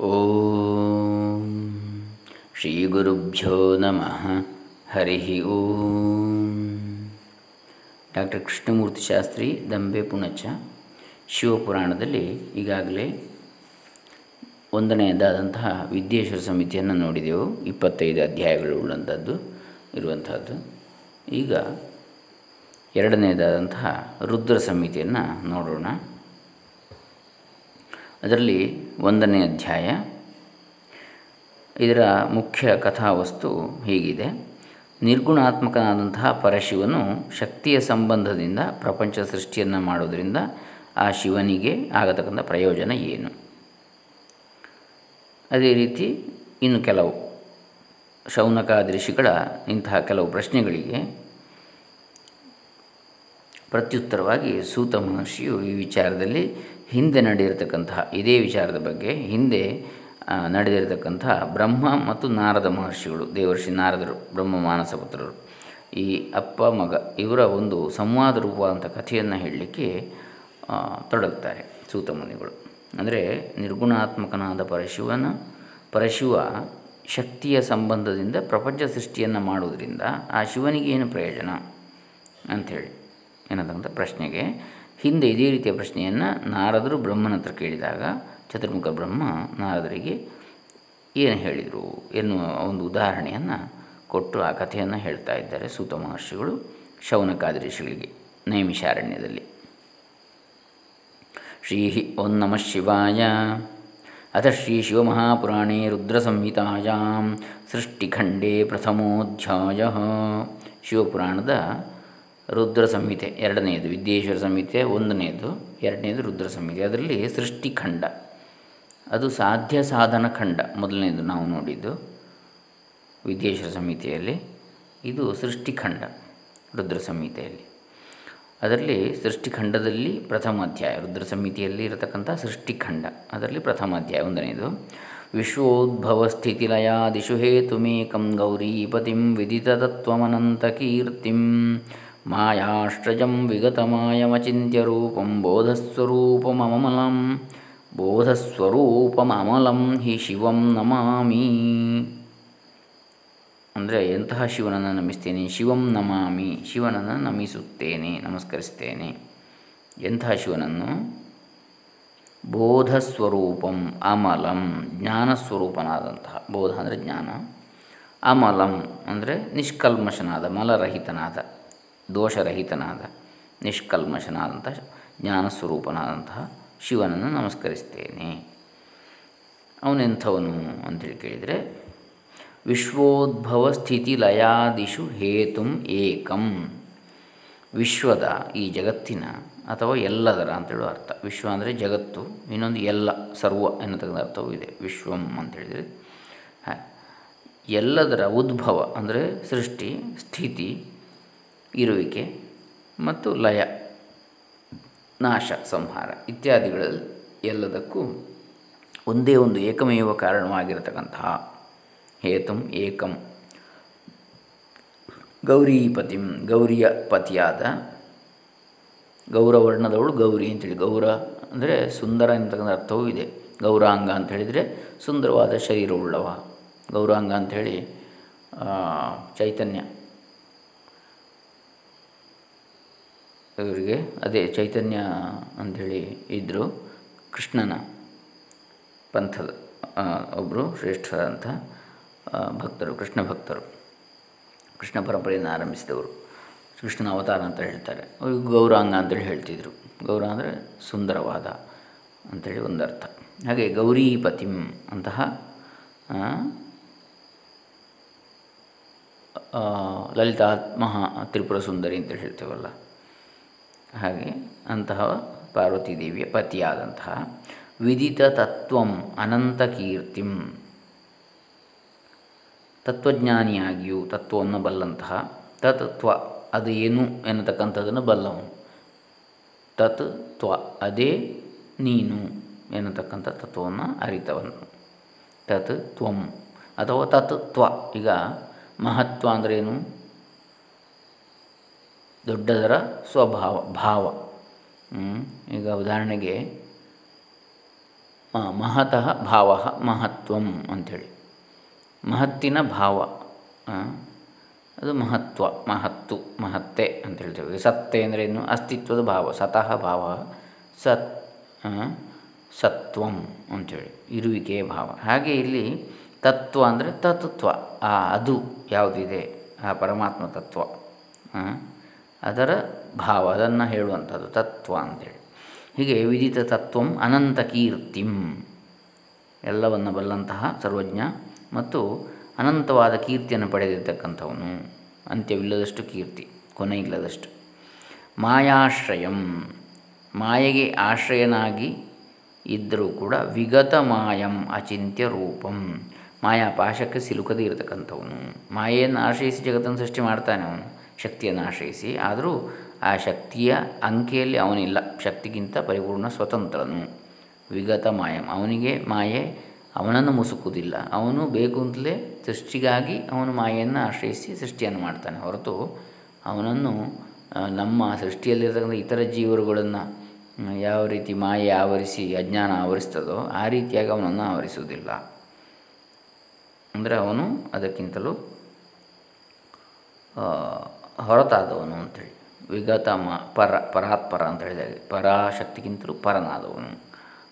ಓಂ. ಶ್ರೀ ಗುರುಭ್ಯೋ ನಮಃ. ಹರಿ ಓಂ. ಡಾಕ್ಟರ್ ಕೃಷ್ಣಮೂರ್ತಿ ಶಾಸ್ತ್ರಿ, ದಂಬೆ ಪುಣಚ, ಶಿವಪುರಾಣದಲ್ಲಿ ಈಗಾಗಲೇ ಒಂದನೆಯದಾದಂತಹ ವಿದ್ಯೇಶ್ವರ ಸಮಿತಿಯನ್ನು ನೋಡಿದೆವು. ಇಪ್ಪತ್ತೈದು ಅಧ್ಯಾಯಗಳು ಉಳ್ಳಂಥದ್ದು, ಇರುವಂಥದ್ದು. ಈಗ ಎರಡನೆಯದಾದಂತಹ ರುದ್ರ ಸಮಿತಿಯನ್ನು ನೋಡೋಣ. ಅದರಲ್ಲಿ ಒಂದನೇ ಅಧ್ಯಾಯ. ಇದರ ಮುಖ್ಯ ಕಥಾವಸ್ತು ಹೀಗಿದೆ. ನಿರ್ಗುಣಾತ್ಮಕನಾದಂತಹ ಪರಶಿವನು ಶಕ್ತಿಯ ಸಂಬಂಧದಿಂದ ಪ್ರಪಂಚ ಸೃಷ್ಟಿಯನ್ನು ಮಾಡೋದರಿಂದ ಆ ಶಿವನಿಗೆ ಆಗತಕ್ಕಂಥ ಪ್ರಯೋಜನ ಏನು? ಅದೇ ರೀತಿ ಇನ್ನು ಕೆಲವು ಶೌನಕಾದೃಶಿಗಳ ಇಂತಹ ಕೆಲವು ಪ್ರಶ್ನೆಗಳಿಗೆ ಪ್ರತ್ಯುತ್ತರವಾಗಿ ಸೂತ ಮಹರ್ಷಿಯು ಈ ವಿಚಾರದಲ್ಲಿ ಹಿಂದೆ ನಡೆದಿರತಕ್ಕಂತಹ ಇದೇ ವಿಚಾರದ ಬಗ್ಗೆ ಹಿಂದೆ ನಡೆದಿರತಕ್ಕಂತಹ ಬ್ರಹ್ಮ ಮತ್ತು ನಾರದ ಮಹರ್ಷಿಗಳು, ದೇವರ್ಷಿ ನಾರದರು, ಬ್ರಹ್ಮ ಮಾನಸ ಪುತ್ರರು ಈ ಅಪ್ಪ, ಮಗ ಇವರ ಒಂದು ಸಂವಾದ ರೂಪವಾದಂಥ ಕಥೆಯನ್ನು ಹೇಳಲಿಕ್ಕೆ ತೊಡಗುತ್ತಾರೆ ಸೂತಮುನಿಗಳು ಅಂದರೆ ನಿರ್ಗುಣಾತ್ಮಕನಾದ ಪರಶಿವನ, ಪರಶಿವ ಶಕ್ತಿಯ ಸಂಬಂಧದಿಂದ ಪ್ರಪಂಚ ಸೃಷ್ಟಿಯನ್ನು ಮಾಡುವುದರಿಂದ ಆ ಶಿವನಿಗೇನು ಪ್ರಯೋಜನ? ಅಂಥೇಳಿ ಏನಂತಕ್ಕಂಥ ಪ್ರಶ್ನೆಗೆ ಹಿಂದೆ ಇದೇ ರೀತಿಯ ಪ್ರಶ್ನೆಯನ್ನು ನಾರದರು ಬ್ರಹ್ಮನ ಹತ್ರ ಕೇಳಿದಾಗ ಚತುರ್ಮುಖ ಬ್ರಹ್ಮ ನಾರದರಿಗೆ ಏನು ಹೇಳಿದರು ಎನ್ನುವ ಒಂದು ಉದಾಹರಣೆಯನ್ನು ಕೊಟ್ಟು ಆ ಕಥೆಯನ್ನು ಹೇಳ್ತಾ ಇದ್ದಾರೆ ಸೂತ ಮಹರ್ಷಿಗಳು ಶೌನಕಾದಿ ನೈಮಿಷಾರಣ್ಯದಲ್ಲಿ. ಶ್ರೀ ಓಂ ನಮಃ ಶಿವಾಯ. ಅಥ ಶ್ರೀ ಶಿವಮಹಾಪುರಾಣೇ ರುದ್ರಸಂಹಿತಾಯಾಂ ಸೃಷ್ಟಿಖಂಡೇ ಪ್ರಥಮೋಧ್ಯಾಯ. ಶಿವಪುರಾಣದ ರುದ್ರ ಸಂಹಿತೆ ಎರಡನೆಯದು, ವಿದ್ಯೇಶ್ವರ ಸಂಹಿತೆ ಒಂದನೆಯದು ಎರಡನೇದು ರುದ್ರ ಸಂಹಿತೆ. ಅದರಲ್ಲಿ ಸೃಷ್ಟಿಖಂಡ ಅದು ಸಾಧ್ಯ ಸಾಧನ ಖಂಡ ಮೊದಲನೇದು ನಾವು ನೋಡಿದ್ದು ವಿದ್ಯೇಶ್ವರ ಸಂಹಿತೆಯಲ್ಲಿ. ಇದು ಸೃಷ್ಟಿಖಂಡ ರುದ್ರ ಸಂಹಿತೆಯಲ್ಲಿ. ಅದರಲ್ಲಿ ಸೃಷ್ಟಿಖಂಡದಲ್ಲಿ ಪ್ರಥಮ ಅಧ್ಯಾಯ, ರುದ್ರ ಸಂಹಿತೆಯಲ್ಲಿ ಇರತಕ್ಕಂಥ ಸೃಷ್ಟಿಖಂಡ ಅದರಲ್ಲಿ ಪ್ರಥಮ ಅಧ್ಯಾಯ ಒಂದನೇದು ವಿಶ್ವೋದ್ಭವ ಸ್ಥಿತಿಲಯಾದಿಷು ಹೇತುಮೇಕಂ ಗೌರೀಪತಿಂ ವಿದಿತತತ್ವಮನಂತ ಮಾಯಾಶ್ರಜಂ ವಿಗತಮಾಯಮಚಿತ್ಯರೂಪಂ ಬೋಧಸ್ವರೂಪಮಮಲಂ ಬೋಧಸ್ವರೂಪಮಮಲಂ ಹಿ ಶಿವಂ ನಮಾಮಿ. ಅಂದರೆ ಎಂತಹ ಶಿವನನ್ನು ನಮಿಸ್ತೇನೆ? ಶಿವಂ ನಮಾಮಿ, ಶಿವನನ್ನು ನಮಿಸುತ್ತೇನೆ, ನಮಸ್ಕರಿಸ್ತೇನೆ. ಎಂತಹ ಶಿವನನ್ನು? ಬೋಧಸ್ವರೂಪಂ ಅಮಲಂ, ಜ್ಞಾನಸ್ವರೂಪನಾದಂತಹ, ಬೋಧ ಅಂದರೆ ಜ್ಞಾನ. ಅಮಲಂ ಅಂದರೆ ನಿಷ್ಕಲ್ಮಶನಾದ, ಮಲರಹಿತನಾದ. ದೋಷರಹಿತನಾದ, ನಿಷ್ಕಲ್ಮಶನಾದಂಥ ಜ್ಞಾನಸ್ವರೂಪನಾದಂತಹ ಶಿವನನ್ನು ನಮಸ್ಕರಿಸ್ತೇನೆ. ಅವನೆಂಥವನು ಅಂತೇಳಿ ಕೇಳಿದರೆ, ವಿಶ್ವೋದ್ಭವ ಸ್ಥಿತಿ ಲಯಾದಿಷು ಹೇತುಂ ಏಕಂ. ವಿಶ್ವದ ಈ ಜಗತ್ತಿನ ಅಥವಾ ಎಲ್ಲದರ ಅಂತೇಳುವ ಅರ್ಥ. ವಿಶ್ವ ಅಂದರೆ ಜಗತ್ತು, ಇನ್ನೊಂದು ಎಲ್ಲ, ಸರ್ವ ಎನ್ನತಕ್ಕಂಥ ಅರ್ಥವೂ ಇದೆ. ವಿಶ್ವಂ ಅಂತೇಳಿದರೆ ಎಲ್ಲದರ ಉದ್ಭವ ಅಂದರೆ ಸೃಷ್ಟಿ, ಸ್ಥಿತಿ ಇರುವಿಕೆ ಮತ್ತು ಲಯ, ನಾಶ, ಸಂಹಾರ ಇತ್ಯಾದಿಗಳಲ್ಲಿ ಎಲ್ಲದಕ್ಕೂ ಒಂದೇ ಒಂದು ಏಕಮೇವ ಕಾರಣವಾಗಿರತಕ್ಕಂತಹ ಹೇತುಂ ಏಕಂ. ಗೌರೀಪತಿಂ ಗೌರಿಯ ಪತಿಯಾದ ಗೌರವರ್ಣದವಳು ಗೌರಿ ಅಂತೇಳಿ. ಗೌರ ಅಂದರೆ ಸುಂದರ ಎಂತಕ್ಕಂಥ ಅರ್ಥವೂ ಇದೆ. ಗೌರಾಂಗ ಅಂತ ಹೇಳಿದರೆ ಸುಂದರವಾದ ಶರೀರವುಳ್ಳವ. ಗೌರಾಂಗ ಅಂಥೇಳಿ ಚೈತನ್ಯ. ಇವರಿಗೆ ಅದೇ ಚೈತನ್ಯ ಅಂಥೇಳಿ ಇದ್ದರು ಕೃಷ್ಣನ ಪಂಥದ ಒಬ್ಬರು ಶ್ರೇಷ್ಠರಾದಂಥ ಭಕ್ತರು, ಕೃಷ್ಣ ಭಕ್ತರು. ಕೃಷ್ಣ ಪರಂಪರೆಯನ್ನು ಆರಂಭಿಸಿದವರು. ಕೃಷ್ಣನ ಅವತಾರ ಅಂತ ಹೇಳ್ತಾರೆ. ಗೌರಾಂಗ ಅಂತೇಳಿ ಹೇಳ್ತಿದ್ರು. ಗೌರ ಅಂದರೆ ಸುಂದರವಾದ ಅಂಥೇಳಿ ಒಂದು ಅರ್ಥ ಹಾಗೆ ಗೌರೀಪತಿಂ ಅಂತಹ ಲಲಿತಾ ಮಹಾ ತ್ರಿಪುರ ಸುಂದರಿ ಅಂತೇಳಿ ಹೇಳ್ತೇವಲ್ಲ. ಹಾಗೆ ಅಂತಹ ಪಾರ್ವತೀದೇವಿಯ ಪತಿಯಾದಂತಹ ವಿದಿತ ತತ್ವಂ ಅನಂತ ಕೀರ್ತಿಂ. ತತ್ವಜ್ಞಾನಿಯಾಗಿಯೂ ತತ್ವವನ್ನು ಬಲ್ಲಂತಹ ತತ್ವ ತ್ವ ಅದು ಏನು ಎನ್ನತಕ್ಕಂಥದ್ದನ್ನು ಬಲ್ಲವನು. ತತ್ ತ್ವ ಅದೇ ನೀನು ಎನ್ನತಕ್ಕಂಥ ತತ್ವವನ್ನು ಅರಿತವನು. ತತ್ ತ್ವಂ ಅಥವಾ ತತ್ ತ್ವ ಈಗ ಮಹತ್ವ ಅಂದ್ರೇನು? ದೊಡ್ಡದರ ಸ್ವಭಾವ, ಭಾವ. ಈಗ ಉದಾಹರಣೆಗೆ ಮಹತಃ ಭಾವ ಮಹತ್ವಂ ಅಂಥೇಳಿ. ಮಹತ್ತಿನ ಭಾವ ಅದು ಮಹತ್ವ, ಮಹತ್ತು, ಮಹತ್ತೆ ಅಂತ ಹೇಳ್ತೇವೆ ಸತ್ತೆ ಅಂದರೆ ಏನು? ಅಸ್ತಿತ್ವದ ಭಾವ, ಸತಃ ಭಾವ, ಸತ್ ಸತ್ವಂ ಅಂಥೇಳಿ. ಇರುವಿಕೆ ಭಾವ. ಹಾಗೆ ಇಲ್ಲಿ ತತ್ವ ಅಂದರೆ ತತ್ವ ಆ, ಅದು ಯಾವುದಿದೆ? ಆ, ಪರಮಾತ್ಮ ತತ್ವ. ಅದರ ಭಾವ, ಅದನ್ನು ಹೇಳುವಂಥದ್ದು ತತ್ವ ಅಂತೇಳಿ. ಹೀಗೆ ವಿದಿತ ತತ್ವಂ ಅನಂತ ಕೀರ್ತಿಂ ಎಲ್ಲವನ್ನು ಬಲ್ಲಂತಹ ಸರ್ವಜ್ಞ ಮತ್ತು ಅನಂತವಾದ ಕೀರ್ತಿಯನ್ನು ಪಡೆದಿರ್ತಕ್ಕಂಥವನು. ಅಂತ್ಯವಿಲ್ಲದಷ್ಟು ಕೀರ್ತಿ ಕೊನೆ ಇಲ್ಲದಷ್ಟು ಮಾಯಾಶ್ರಯಂ, ಮಾಯೆಗೆ ಆಶ್ರಯನಾಗಿ ಇದ್ದರೂ ಕೂಡ ವಿಗತ ಮಾಯಂ ಅಚಿಂತ್ಯ ರೂಪಂ. ಮಾಯಾ ಪಾಶಕ್ಕೆ ಸಿಲುಕದೇ ಇರತಕ್ಕಂಥವನು. ಮಾಯೆಯನ್ನು ಆಶ್ರಯಿಸಿ ಜಗತ್ತನ್ನು ಸೃಷ್ಟಿ ಮಾಡ್ತಾನೆ ಅವನು. ಶಕ್ತಿಯನ್ನು ಆಶ್ರಯಿಸಿ, ಆದರೂ ಆ ಶಕ್ತಿಯ ಅಂಕೆಯಲ್ಲಿ ಅವನಿಲ್ಲ. ಶಕ್ತಿಗಿಂತ ಪರಿಪೂರ್ಣ ಸ್ವತಂತ್ರನು. ವಿಗತ ಮಾಯಂ. ಅವನಿಗೆ ಮಾಯೆ ಅವನನ್ನು ಮುಸುಕುವುದಿಲ್ಲ. ಅವನು ಬೇಕು ಅಂತಲೇ ಸೃಷ್ಟಿಗಾಗಿ ಅವನು ಮಾಯೆಯನ್ನು ಆಶ್ರಯಿಸಿ ಸೃಷ್ಟಿಯನ್ನು ಮಾಡ್ತಾನೆ. ಹೊರತು ಅವನನ್ನು ನಮ್ಮ ಸೃಷ್ಟಿಯಲ್ಲಿರ್ತಕ್ಕಂಥ ಇತರ ಜೀವರುಗಳನ್ನು ಯಾವ ರೀತಿ ಮಾಯೆ ಆವರಿಸಿ ಅಜ್ಞಾನ ಆವರಿಸ್ತದೋ ಆ ರೀತಿಯಾಗಿ ಅವನನ್ನು ಆವರಿಸುವುದಿಲ್ಲ. ಅಂದರೆ ಅವನು ಅದಕ್ಕಿಂತಲೂ ಹೊರತಾದವನು ಅಂಥೇಳಿ ವಿಗತ ಮ ಪರ, ಪರಾತ್ಪರ ಅಂತ ಹೇಳಿದಾಗ, ಪರಾಶಕ್ತಿಗಿಂತಲೂ ಪರನಾದವನು,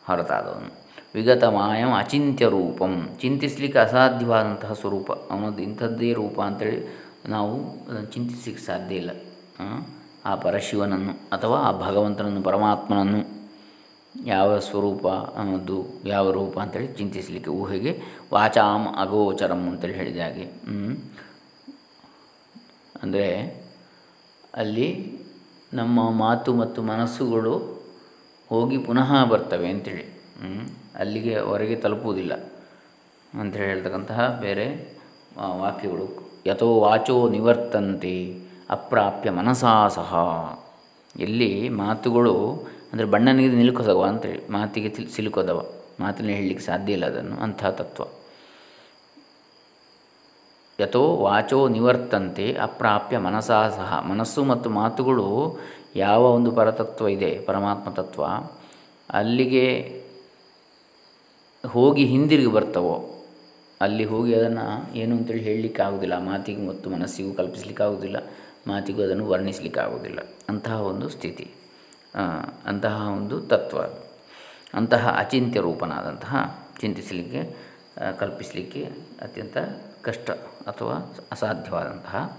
ಹೊರತಾದವನು. ವಿಗತ ಮಾಯಂ ಅಚಿಂತ್ಯ ರೂಪಂ. ಚಿಂತಿಸಲಿಕ್ಕೆ ಅಸಾಧ್ಯವಾದಂತಹ ಸ್ವರೂಪ. ಅವನದ್ದು ಇಂಥದ್ದೇ ರೂಪ ಅಂತೇಳಿ ನಾವು ಅದನ್ನು ಚಿಂತಿಸಲಿಕ್ಕೆ ಸಾಧ್ಯ ಇಲ್ಲ. ಆ ಪರಶಿವನನ್ನು ಅಥವಾ ಆ ಭಗವಂತನನ್ನು, ಪರಮಾತ್ಮನನ್ನು ಯಾವ ಸ್ವರೂಪ ಅನ್ನೋದು ಯಾವ ರೂಪ ಅಂತೇಳಿ ಚಿಂತಿಸಲಿಕ್ಕೆ ಊಹೆಗೆ ವಾಚಾಂ ಅಗೋಚರಂ ಅಂತೇಳಿ ಹೇಳಿದ ಹಾಗೆ. ಅಂದರೆ ಅಲ್ಲಿ ನಮ್ಮ ಮಾತು ಮತ್ತು ಮನಸ್ಸುಗಳು ಹೋಗಿ ಪುನಃ ಬರ್ತವೆ ಅಂತೇಳಿ. ಅಲ್ಲಿಗೆ ಹೊರಗೆ ತಲುಪುವುದಿಲ್ಲ ಅಂಥೇಳಿ ಹೇಳ್ತಕ್ಕಂತಹ ಬೇರೆ ವಾಕ್ಯಗಳು. ಯಥೋ ವಾಚೋ ನಿವರ್ತಂತೆ ಅಪ್ರಾಪ್ಯ ಮನಸಾ ಸಹ. ಎಲ್ಲಿ ಮಾತುಗಳು ಅಂದರೆ ಬಣ್ಣನಿಗೆ ನಿಲುಕೋದವ ನಿಲ್ಕೋದವ ಅಂತೇಳಿ, ಮಾತಿಗೆ ತಿಲ್, ಸಿಲುಕೋದವ. ಮಾತಿನ ಹೇಳಲಿಕ್ಕೆ ಸಾಧ್ಯ ಇಲ್ಲ ಅದನ್ನು ಅಂತಹ ತತ್ವ. ಯಥೋ ವಾಚೋ ನಿವರ್ತಂತೆ ಅಪ್ರಾಪ್ಯ ಮನಸಾ ಸಹ. ಮನಸ್ಸು ಮತ್ತು ಮಾತುಗಳು ಯಾವ ಒಂದು ಪರತತ್ವ ಇದೆ? ಪರಮಾತ್ಮ ತತ್ವ. ಅಲ್ಲಿಗೆ ಹೋಗಿ ಹಿಂದಿರುಗಿ ಬರ್ತವೋ? ಅಲ್ಲಿ ಹೋಗಿ ಅದನ್ನು ಏನು ಅಂತೇಳಿ ಹೇಳಲಿಕ್ಕೆ ಆಗೋದಿಲ್ಲ. ಮಾತಿಗೆ ಮತ್ತು ಮನಸ್ಸಿಗೂ ಕಲ್ಪಿಸಲಿಕ್ಕೆ ಆಗೋದಿಲ್ಲ. ಮಾತಿಗೂ ಅದನ್ನು ವರ್ಣಿಸಲಿಕ್ಕೆ ಆಗೋದಿಲ್ಲ. ಅಂತಹ ಒಂದು ಸ್ಥಿತಿ. ಅಂತಹ ಒಂದು ತತ್ವ. ಅಂತಹ ಅಚಿಂತ್ಯ ರೂಪನಾದಂತಹ ಚಿಂತಿಸಲಿಕ್ಕೆ ಕಲ್ಪಿಸಲಿಕ್ಕೆ ಅತ್ಯಂತ ಕಷ್ಟ. ಅಥವಾ ಅಸಾಧ್ಯವಾದಂತಹ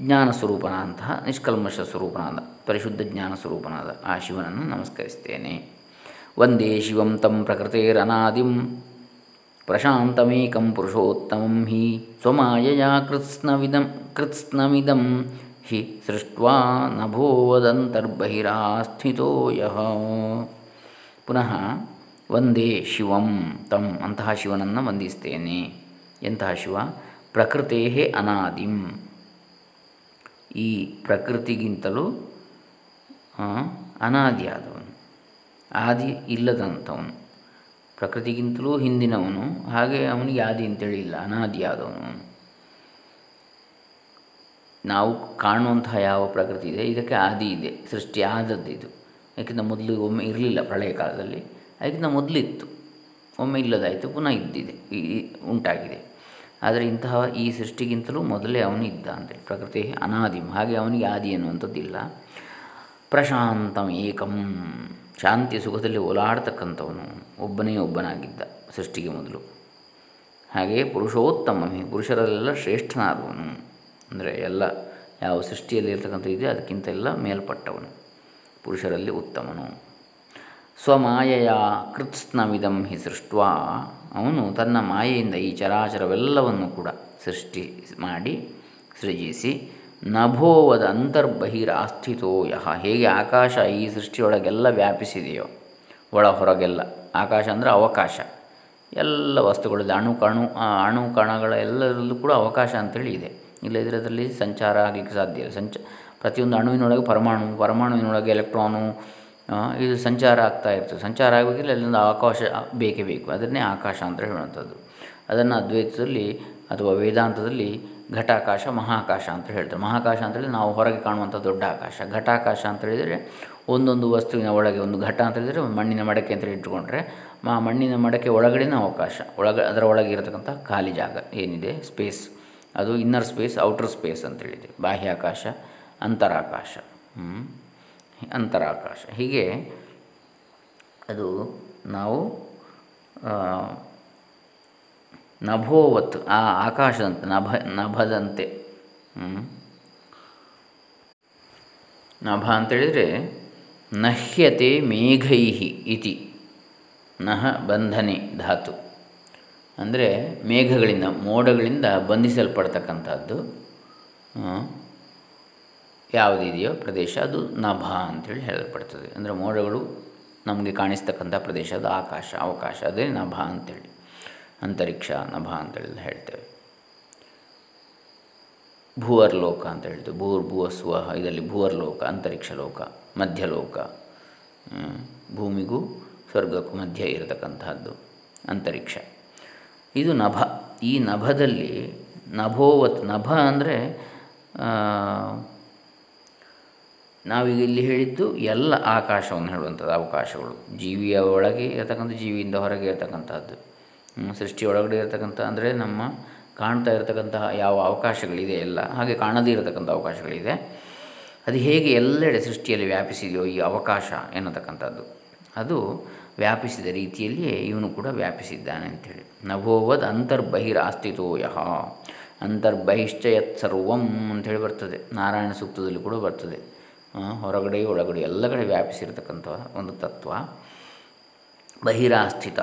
ಜ್ಞಾನ ಸ್ವರೂಪನಾದಂತಹ ನಿಷ್ಕಲ್ಮಶ ಸ್ವರೂಪನಾದ ಪರಿಶುದ್ಧ ಜ್ಞಾನ ಸ್ವರೂಪನಾದ ಆ ಶಿವನನ್ನು ನಮಸ್ಕರಿಸ್ತೇನೆ. ವಂದೇ ಶಿವಂ ತಂ ಪ್ರಕೃತಿರನಾದಿಂ ಪ್ರಶಾಂತಮೇಕಂ ಪುರುಷೋತ್ತಮಂ ಹಿ ಸ್ವಮಾಯಯಾ ಕೃತ್ಸ್ನವಿದಂ ಕೃತ್ಸ್ನಮಿದಂ ಹಿ ಸೃಷ್ಟ್ವಾ ನಭೋವದಂತರ್ಬಹಿರಾಸ್ಥಿತೋ ಯಹ ಪುನಃ ವಂದೇ ಶಿವಂ ತಂ ಅಂತಹ ಶಿವನನ್ನು ವಂದಿಸ್ತೇನೆ. ಎಂತಹ ಶಿವ? ಪ್ರಕೃತೇ ಅನಾದಿಂ. ಈ ಪ್ರಕೃತಿಗಿಂತಲೂ ಅನಾದಿಯಾದವನು, ಆದಿ ಇಲ್ಲದಂಥವನು. ಪ್ರಕೃತಿಗಿಂತಲೂ ಹಿಂದಿನವನು, ಹಾಗೆ ಅವನಿಗೆ ಆದಿ ಅಂತೇಳಿ ಇಲ್ಲ, ಅನಾದಿಯಾದವನು. ನಾವು ಕಾಣುವಂತಹ ಯಾವ ಪ್ರಕೃತಿ ಇದೆ, ಇದಕ್ಕೆ ಆದಿ ಇದೆ, ಸೃಷ್ಟಿ ಆದದ್ದು ಇದು ಯಾಕೆಂದರೆ ಮೊದಲು ಒಮ್ಮೆ ಇರಲಿಲ್ಲ ಪ್ರಳಯ ಕಾಲದಲ್ಲಿ, ಅದಕ್ಕಿಂತ ಮೊದಲಿತ್ತು. ಒಮ್ಮೆ ಇಲ್ಲದಾಯಿತು, ಪುನಃ ಇದ್ದಿದೆ ಈ, ಉಂಟಾಗಿದೆ. ಆದರೆ ಇಂತಹ ಈ ಸೃಷ್ಟಿಗಿಂತಲೂ ಮೊದಲೇ ಅವನು ಇದ್ದ ಅಂತೇಳಿ ಪ್ರಕೃತಿ ಅನಾದಿಮ್ ಹಾಗೆ ಅವನಿಗೆ ಆದಿ ಅನ್ನುವಂಥದ್ದಿಲ್ಲ ಪ್ರಶಾಂತಂ ಏಕಂ, ಶಾಂತಿ ಸುಖದಲ್ಲಿ ಓಲಾಡ್ತಕ್ಕಂಥವನು ಒಬ್ಬನೇ ಒಬ್ಬನಾಗಿದ್ದ ಸೃಷ್ಟಿಗೆ ಮೊದಲು. ಹಾಗೆಯೇ ಪುರುಷೋತ್ತಮ ಪುರುಷರಲ್ಲೆಲ್ಲ ಶ್ರೇಷ್ಠನಾದವನು ಅಂದರೆ ಎಲ್ಲ ಯಾವ ಸೃಷ್ಟಿಯಲ್ಲಿ ಇರ್ತಕ್ಕಂಥ ಇದೆ ಅದಕ್ಕಿಂತ ಎಲ್ಲ ಮೇಲ್ಪಟ್ಟವನು, ಪುರುಷರಲ್ಲಿ ಉತ್ತಮನು. ಸ್ವಮಾಯೆಯ ಕೃತ್ಸ್ನವಿದಂ ಹಿ ಸೃಷ್ಟ ಅವನು ತನ್ನ ಮಾಯೆಯಿಂದ ಈ ಚರಾಚರವೆಲ್ಲವನ್ನು ಕೂಡ ಸೃಷ್ಟಿ ಮಾಡಿ ಸೃಜಿಸಿ, ನಭೋವದ ಅಂತರ್ಬಹಿರಾಸ್ಥಿತೋ ಯಹ. ಹೇಗೆ ಆಕಾಶ ಈ ಸೃಷ್ಟಿಯೊಳಗೆಲ್ಲ ವ್ಯಾಪಿಸಿದೆಯೋ ಒಳ ಹೊರಗೆಲ್ಲ ಆಕಾಶ ಅಂದರೆ ಅವಕಾಶ. ಎಲ್ಲ ವಸ್ತುಗಳಲ್ಲಿ ಅಣು ಕಣು ಅಣು ಕಣಗಳ ಎಲ್ಲದರಲ್ಲೂ ಕೂಡ ಅವಕಾಶ ಅಂತೇಳಿ ಇದೆ. ಇಲ್ಲದಿದ್ದರೆ ಅದರಲ್ಲಿ ಸಂಚಾರ ಆಗಲಿಕ್ಕೆ ಸಾಧ್ಯ ಇಲ್ಲ. ಸಂಚ ಪ್ರತಿಯೊಂದು ಅಣುವಿನೊಳಗೆ ಪರಮಾಣು, ಪರಮಾಣುವಿನೊಳಗೆ ಎಲೆಕ್ಟ್ರಾನು ಇದು ಸಂಚಾರ ಆಗ್ತಾ ಇರ್ತದೆ. ಸಂಚಾರ ಆಗಬೇಕಿಲ್ಲ ಅಲ್ಲಿಂದ ಆಕಾಶ ಬೇಕೇ ಬೇಕು. ಅದನ್ನೇ ಆಕಾಶ ಅಂತ ಹೇಳುವಂಥದ್ದು. ಅದನ್ನು ಅದ್ವೈತದಲ್ಲಿ ಅಥವಾ ವೇದಾಂತದಲ್ಲಿ ಘಟಾಕಾಶ, ಮಹಾಕಾಶ ಅಂತ ಹೇಳ್ತಾರೆ. ಮಹಾಕಾಶ ಅಂತೇಳಿ ನಾವು ಹೊರಗೆ ಕಾಣುವಂಥ ದೊಡ್ಡ ಆಕಾಶ. ಘಟಾಕಾಶ ಅಂತ ಹೇಳಿದರೆ ಒಂದೊಂದು ವಸ್ತುವಿನ ಒಳಗೆ ಒಂದು ಘಟ ಅಂತ ಹೇಳಿದರೆ ಮಣ್ಣಿನ ಮಡಕೆ ಅಂತ ಇಟ್ಕೊಂಡ್ರೆ ಆ ಮಣ್ಣಿನ ಮಡಕೆ ಒಳಗಡೆನೇ ಅವಕಾಶ. ಒಳಗ, ಅದರ ಒಳಗೆ ಇರತಕ್ಕಂಥ ಖಾಲಿ ಜಾಗ ಏನಿದೆ? ಸ್ಪೇಸ್. ಅದು ಇನ್ನರ್ ಸ್ಪೇಸ್, ಔಟರ್ ಸ್ಪೇಸ್ ಅಂತ ಹೇಳಿದೆ. ಬಾಹ್ಯಾಕಾಶ, ಅಂತರಾಕಾಶ. ಅಂತರಾಕಾಶ. ಹೀಗೆ ಅದು ನಾವು ನಭೋವತ್, ಆ ಆಕಾಶದಂತೆ, ನಭ, ನಭದಂತೆ ನಭ ಅಂತೇಳಿದರೆ ನಹ್ಯತೆ ಮೇಘೈ ಇತಿ, ನಹ ಬಂಧನೆ ಧಾತು. ಅಂದರೆ ಮೇಘಗಳಿಂದ, ಮೋಡಗಳಿಂದ ಬಂಧಿಸಲ್ಪಡ್ತಕ್ಕಂಥದ್ದು ಯಾವುದಿದೆಯೋ ಪ್ರದೇಶ ಅದು ನಭ ಅಂತೇಳಿ ಹೇಳಲ್ಪಡ್ತದೆ. ಅಂದರೆ ಮೋಡಗಳು ನಮಗೆ ಕಾಣಿಸ್ತಕ್ಕಂಥ ಪ್ರದೇಶ ಅದು ಆಕಾಶ, ಅವಕಾಶ, ಅದೇ ನಭ ಅಂತೇಳಿ. ಅಂತರಿಕ್ಷ, ನಭ ಅಂತೇಳಿ ಹೇಳ್ತೇವೆ. ಭೂವರ್ಲೋಕ ಅಂತ ಹೇಳ್ತೇವೆ. ಭೂರ್ ಭುವ ಸ್ವಹ ಇದರಲ್ಲಿ ಭೂವರ್ಲೋಕ, ಅಂತರಿಕ್ಷ ಲೋಕ, ಮಧ್ಯಲೋಕ ಭೂಮಿಗೂ ಸ್ವರ್ಗಕ್ಕೂ ಮಧ್ಯ ಇರತಕ್ಕಂಥದ್ದು ಅಂತರಿಕ್ಷ. ಇದು ನಭ. ಈ ನಭದಲ್ಲಿ ನಭೋವತ್, ನಭ ಅಂದರೆ ನಾವೀಗ ಇಲ್ಲಿ ಹೇಳಿದ್ದು ಎಲ್ಲ ಆಕಾಶವನ್ನು ಹೇಳುವಂಥದ್ದು, ಅವಕಾಶಗಳು. ಜೀವಿಯ ಒಳಗೆ ಇರತಕ್ಕಂಥ, ಜೀವಿಯಿಂದ ಹೊರಗೆ ಇರತಕ್ಕಂಥದ್ದು. ಸೃಷ್ಟಿ ಒಳಗಡೆ ಇರತಕ್ಕಂಥ ಅಂದರೆ ನಮ್ಮ ಕಾಣ್ತಾ ಇರತಕ್ಕಂತಹ ಯಾವ ಅವಕಾಶಗಳಿದೆ ಎಲ್ಲ, ಹಾಗೆ ಕಾಣದೇ ಇರತಕ್ಕಂಥ ಅವಕಾಶಗಳಿದೆ. ಅದು ಹೇಗೆ ಎಲ್ಲೆಡೆ ಸೃಷ್ಟಿಯಲ್ಲಿ ವ್ಯಾಪಿಸಿದೆಯೋ ಈ ಅವಕಾಶ ಎನ್ನತಕ್ಕಂಥದ್ದು. ಅದು ವ್ಯಾಪಿಸಿದ ರೀತಿಯಲ್ಲಿಯೇ ಇವನು ಕೂಡ ವ್ಯಾಪಿಸಿದ್ದಾನೆ ಅಂಥೇಳಿ. ನಭೋವದ್ ಅಂತರ್ಬಹಿರಾಸ್ತಿತೋ ಯಹ ಅಂತರ್ಬಹಿಶ್ಚ ಯತ್ ಸರ್ವಂ ಬರ್ತದೆ. ನಾರಾಯಣ ಸೂಕ್ತದಲ್ಲಿ ಕೂಡ ಬರ್ತದೆ. ಹೊರಗಡೆ, ಒಳಗಡೆ, ಎಲ್ಲ ಕಡೆ ವ್ಯಾಪಿಸಿರ್ತಕ್ಕಂಥ ಒಂದು ತತ್ವ. ಬಹಿರಾಸ್ಥಿತ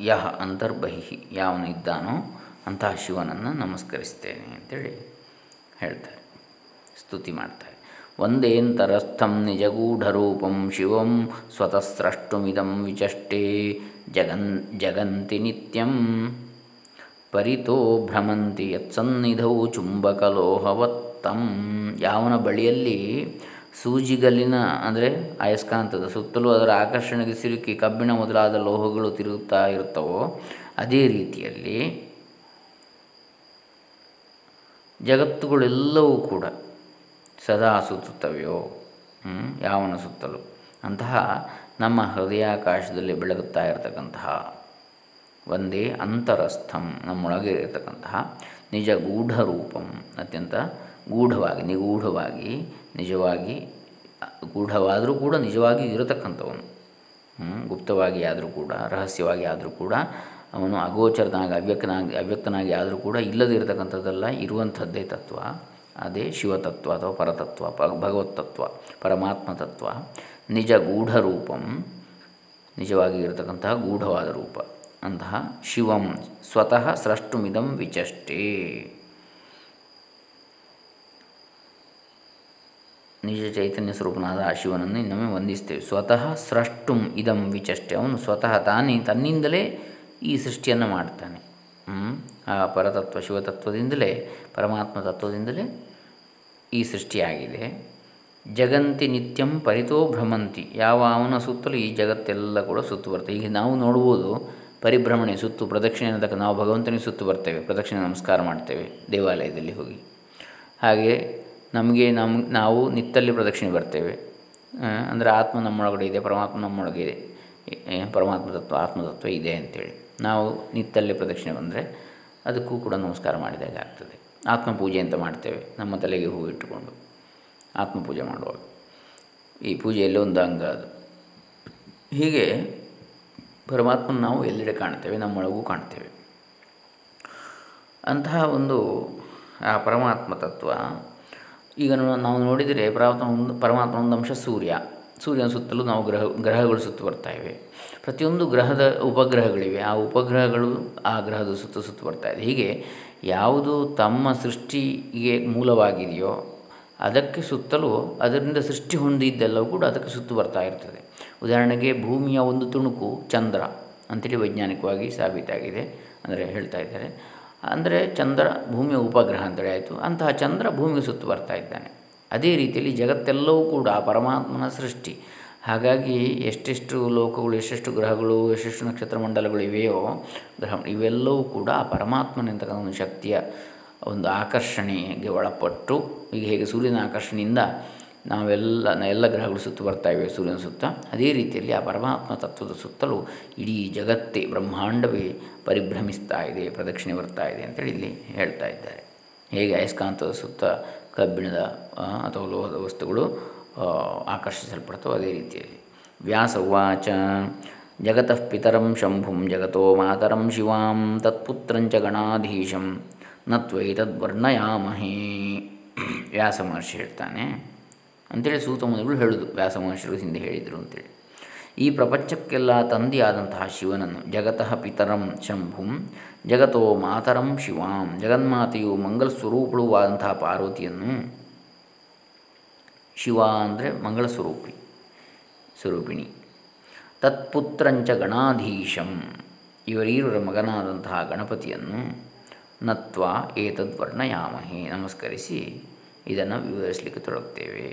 ಯಹ ಅಂತರ್ಬಹಿ ಯಾವನು ಇದ್ದಾನೋ ಅಂತಹ ಶಿವನನ್ನು ನಮಸ್ಕರಿಸ್ತೇನೆ ಅಂತೇಳಿ ಹೇಳ್ತಾರೆ, ಸ್ತುತಿ ಮಾಡ್ತಾರೆ. ಒಂದೇಂತರಸ್ಥಂ ನಿಜಗೂಢರೂಪಂ ಶಿವಂ ಸ್ವತಃ ವಿಚಷ್ಟೇ ಜಗನ್, ಜಗಂತಿ ನಿತ್ಯಂ. ಪರಿತೋ ಭ್ರಮಂತಿ ಯತ್ಸನ್ನಿಧೌ ಚುಂಬಕಲೋಹವತ್ತಂ. ಯಾವನ ಬಳಿಯಲ್ಲಿ ಸೂಜಿಗಲ್ಲಿನ, ಅಂದರೆ ಅಯಸ್ಕಾಂತದ ಸುತ್ತಲೂ ಅದರ ಆಕರ್ಷಣೆಗೆ ಸಿಲುಕಿ ಕಬ್ಬಿಣ ಮೊದಲಾದ ಲೋಹಗಳು ತಿರುಗುತ್ತಾ ಇರುತ್ತವೋ, ಅದೇ ರೀತಿಯಲ್ಲಿ ಜಗತ್ತುಗಳೆಲ್ಲವೂ ಕೂಡ ಸದಾ ಸುತ್ತುತ್ತವೆಯೋ ಯಾವನ ಸುತ್ತಲೂ. ಅಂತಹ ನಮ್ಮ ಹೃದಯಾಕಾಶದಲ್ಲಿ ಬೆಳಗುತ್ತಾ ಇರತಕ್ಕಂತಹ, ಒಂದೇ ಅಂತರಸ್ಥಂ ನಮ್ಮೊಳಗೆ ಇರತಕ್ಕಂತಹ ನಿಜ ಗೂಢರೂಪಂ ಅತ್ಯಂತ ಗೂಢವಾಗಿ, ನಿಗೂಢವಾಗಿ, ನಿಜವಾಗಿ, ಗೂಢವಾದರೂ ಕೂಡ ನಿಜವಾಗಿ ಇರತಕ್ಕಂಥವನು. ಗುಪ್ತವಾಗಿ ಆದರೂ ಕೂಡ, ರಹಸ್ಯವಾಗಿ ಆದರೂ ಕೂಡ, ಅವನು ಅಗೋಚರನಾಗಿ, ಅವ್ಯಕ್ತನಾಗಿ ಅವ್ಯಕ್ತನಾಗಿ ಆದರೂ ಕೂಡ ಇಲ್ಲದೇ ಇರತಕ್ಕಂಥದ್ದೆಲ್ಲ, ಇರುವಂಥದ್ದೇ ತತ್ವ. ಅದೇ ಶಿವತತ್ವ ಅಥವಾ ಪರತತ್ವ ಪ ಭಗವತ್ ತತ್ವ, ಪರಮಾತ್ಮ ತತ್ವ. ನಿಜ ಗೂಢರೂಪಂ ನಿಜವಾಗಿ ಇರತಕ್ಕಂತಹ ಗೂಢವಾದ ರೂಪ. ಅಂತಹ ಶಿವಂ ಸ್ವತಃ ಸೃಷ್ಟುಮಿದಂ ವಿಚಷ್ಟೇ. ನಿಜ ಚೈತನ್ಯ ಸ್ವರೂಪನಾದ ಆ ಶಿವನನ್ನು ಇನ್ನೊಮ್ಮೆ ವಂದಿಸ್ತೇವೆ. ಸ್ವತಃ ಸೃಷ್ಟುಂ ಇದಂ ವಿಚಷ್ಟೆ. ಅವನು ಸ್ವತಃ ತಾನೇ ತನ್ನಿಂದಲೇ ಈ ಸೃಷ್ಟಿಯನ್ನು ಮಾಡ್ತಾನೆ. ಆ ಪರತತ್ವ, ಶಿವತತ್ವದಿಂದಲೇ, ಪರಮಾತ್ಮ ತತ್ವದಿಂದಲೇ ಈ ಸೃಷ್ಟಿಯಾಗಿದೆ. ಜಗಂತಿ ನಿತ್ಯಂ ಪರಿತೋ ಭ್ರಮಂತಿ. ಯಾವ ಅವನ ಸುತ್ತಲೂ ಈ ಜಗತ್ತೆಲ್ಲ ಕೂಡ ಸುತ್ತು ಬರ್ತದೆ. ಈಗ ನಾವು ನೋಡ್ಬೋದು, ಪರಿಭ್ರಮಣೆ ಸುತ್ತು, ಪ್ರದಕ್ಷಿಣೆ ಅನ್ನತಕ್ಕ ನಾವು ಭಗವಂತನಿಗೆ ಸುತ್ತು ಬರ್ತೇವೆ. ಪ್ರದಕ್ಷಿಣೆ ನಮಸ್ಕಾರ ಮಾಡ್ತೇವೆ ದೇವಾಲಯದಲ್ಲಿ ಹೋಗಿ. ಹಾಗೆ ನಮಗೆ ನಮ್ಮ ನಾವು ನಿತ್ತಲ್ಲಿ ಪ್ರದಕ್ಷಿಣೆ ಬರ್ತೇವೆ. ಅಂದರೆ ಆತ್ಮ ನಮ್ಮೊಳಗಡೆ ಇದೆ, ಪರಮಾತ್ಮ ನಮ್ಮೊಳಗೆ ಇದೆ. ಪರಮಾತ್ಮ ತತ್ವ ಆತ್ಮತತ್ವ ಇದೆ ಅಂಥೇಳಿ ನಾವು ನಿತ್ತಲ್ಲಿ ಪ್ರದಕ್ಷಿಣೆ ಬಂದರೆ ಅದಕ್ಕೂ ಕೂಡ ನಮಸ್ಕಾರ ಮಾಡಿದಾಗ ಆಗ್ತದೆ. ಆತ್ಮ ಪೂಜೆ ಅಂತ ಮಾಡ್ತೇವೆ, ನಮ್ಮ ತಲೆಗೆ ಹೂವು ಇಟ್ಟುಕೊಂಡು ಆತ್ಮ ಪೂಜೆ ಮಾಡುವಾಗ. ಈ ಪೂಜೆಯಲ್ಲಿ ಒಂದು ಅಂಗ ಅದು. ಹೀಗೆ ಪರಮಾತ್ಮನ ನಾವು ಎಲ್ಲೆಡೆ ಕಾಣ್ತೇವೆ, ನಮ್ಮೊಳಗೂ ಕಾಣ್ತೇವೆ. ಅಂತಹ ಒಂದು ಆ ಪರಮಾತ್ಮ ತತ್ವ ಈಗ ನಾವು ನೋಡಿದರೆ ಪರಮಾತ್ಮ ಒಂದು ಪರಮಾತ್ಮ ಒಂದು ಅಂಶ ಸೂರ್ಯ. ಸೂರ್ಯನ ಸುತ್ತಲೂ ನಾವು ಗ್ರಹ, ಗ್ರಹಗಳು ಸುತ್ತು ಬರ್ತಾ ಇವೆ. ಪ್ರತಿಯೊಂದು ಗ್ರಹದ ಉಪಗ್ರಹಗಳಿವೆ. ಆ ಉಪಗ್ರಹಗಳು ಆ ಗ್ರಹದ ಸುತ್ತ ಸುತ್ತು ಬರ್ತಾ ಇದೆ. ಹೀಗೆ ಯಾವುದು ತಮ್ಮ ಸೃಷ್ಟಿಗೆ ಮೂಲವಾಗಿದೆಯೋ ಅದಕ್ಕೆ ಸುತ್ತಲೂ ಅದರಿಂದ ಸೃಷ್ಟಿ ಹೊಂದಿದ್ದೆಲ್ಲವೂ ಕೂಡ ಅದಕ್ಕೆ ಸುತ್ತು ಬರ್ತಾ ಇರ್ತದೆ. ಉದಾಹರಣೆಗೆ ಭೂಮಿಯ ಒಂದು ತುಣುಕು ಚಂದ್ರ ಅಂತೇಳಿ ವೈಜ್ಞಾನಿಕವಾಗಿ ಸಾಬೀತಾಗಿದೆ. ಅಂದರೆ ಹೇಳ್ತಾ ಇದ್ದಾರೆ. ಅಂದರೆ ಚಂದ್ರ ಭೂಮಿಯ ಉಪಗ್ರಹ ಅಂತೇಳಿ ಆಯಿತು. ಅಂತಹ ಚಂದ್ರ ಭೂಮಿಗೆ ಸುತ್ತು ಬರ್ತಾ ಇದ್ದಾನೆ. ಅದೇ ರೀತಿಯಲ್ಲಿ ಜಗತ್ತೆಲ್ಲವೂ ಕೂಡ ಪರಮಾತ್ಮನ ಸೃಷ್ಟಿ. ಹಾಗಾಗಿ ಎಷ್ಟೆಷ್ಟು ಲೋಕಗಳು, ಎಷ್ಟೆಷ್ಟು ಗ್ರಹಗಳು, ಎಷ್ಟೆಷ್ಟು ನಕ್ಷತ್ರ ಮಂಡಲಗಳು ಇವೆಯೋ, ಗ್ರಹ ಇವೆಲ್ಲವೂ ಕೂಡ ಆ ಪರಮಾತ್ಮನೆಂತಕ್ಕಂಥ ಒಂದು ಶಕ್ತಿಯ ಒಂದು ಆಕರ್ಷಣೆಗೆ ಒಳಪಟ್ಟು, ಈಗ ಹೇಗೆ ಸೂರ್ಯನ ಆಕರ್ಷಣೆಯಿಂದ ನಾವೆಲ್ಲ ಎಲ್ಲ ಗ್ರಹಗಳು ಸುತ್ತು ಇವೆ, ಸೂರ್ಯನ ಸುತ್ತ. ಅದೇ ರೀತಿಯಲ್ಲಿ ಆ ಪರಮಾತ್ಮ ತತ್ವದ ಸುತ್ತಲೂ ಇಡೀ ಜಗತ್ತೇ ಬ್ರಹ್ಮಾಂಡವೇ ಪರಿಭ್ರಮಿಸ್ತಾ ಇದೆ, ಪ್ರದಕ್ಷಿಣೆ ಬರ್ತಾ ಇದೆ ಅಂತೇಳಿ ಇಲ್ಲಿ ಹೇಳ್ತಾ ಇದ್ದಾರೆ. ಹೇಗೆ ಅಯಸ್ಕಾಂತದ ಸುತ್ತ ಕಬ್ಬಿಣದ ಅಥವಾ ಲೋಹದ ವಸ್ತುಗಳು ಆಕರ್ಷಿಸಲ್ಪಡ್ತವೆ ಅದೇ ರೀತಿಯಲ್ಲಿ. ವ್ಯಾಸ ಉವಾಚ, ಜಗತಃ ಪಿತರಂ ಶಂಭುಂ, ಜಗತೋ ಮಾತರಂ ಶಿವಾಂ, ತತ್ಪುತ್ರಂಚ ಗಣಾಧೀಶಂ ನತ್ವೈ ತದ್ವರ್ಣಯಾಮಹೇ. ವ್ಯಾಸ ಮಹರ್ಷಿ ಹೇಳ್ತಾನೆ ಅಂತೇಳಿ ಸೂತ ಮುನಿಗಳು ಹೇಳುದು, ವ್ಯಾಸ ಮಹರ್ಷಿಗಳು ಹಿಂದೆ ಹೇಳಿದರು ಅಂತೇಳಿ. ಈ ಪ್ರಪಂಚಕ್ಕೆಲ್ಲ ತಂದೆಯಾದಂತಹ ಶಿವನನ್ನು ಜಗತಃ ಪಿತರಂ ಶಂಭುಂ, ಜಗತೋ ಮಾತರಂ ಶಿವಾಂ, ಜಗನ್ಮಾತೆಯು ಮಂಗಲ ಸ್ವರೂಪಳೂ ಆದಂತಹ ಪಾರ್ವತಿಯನ್ನು ಶಿವ ಅಂದರೆ ಮಂಗಳ ಸ್ವರೂಪಿ ಸ್ವರೂಪಿಣಿ. ತತ್ಪುತ್ರಂಚ ಗಣಾಧೀಶಂ, ಇವರೀರರ ಮಗನಾದಂತಹ ಗಣಪತಿಯನ್ನು ನತ್ವ ಏತದ್ವರ್ಣಯಾಮಹೇ, ನಮಸ್ಕರಿಸಿ ಇದನ್ನು ವಿವರಿಸಲಿಕ್ಕೆ ತೊಡಗ್ತೇವೆ.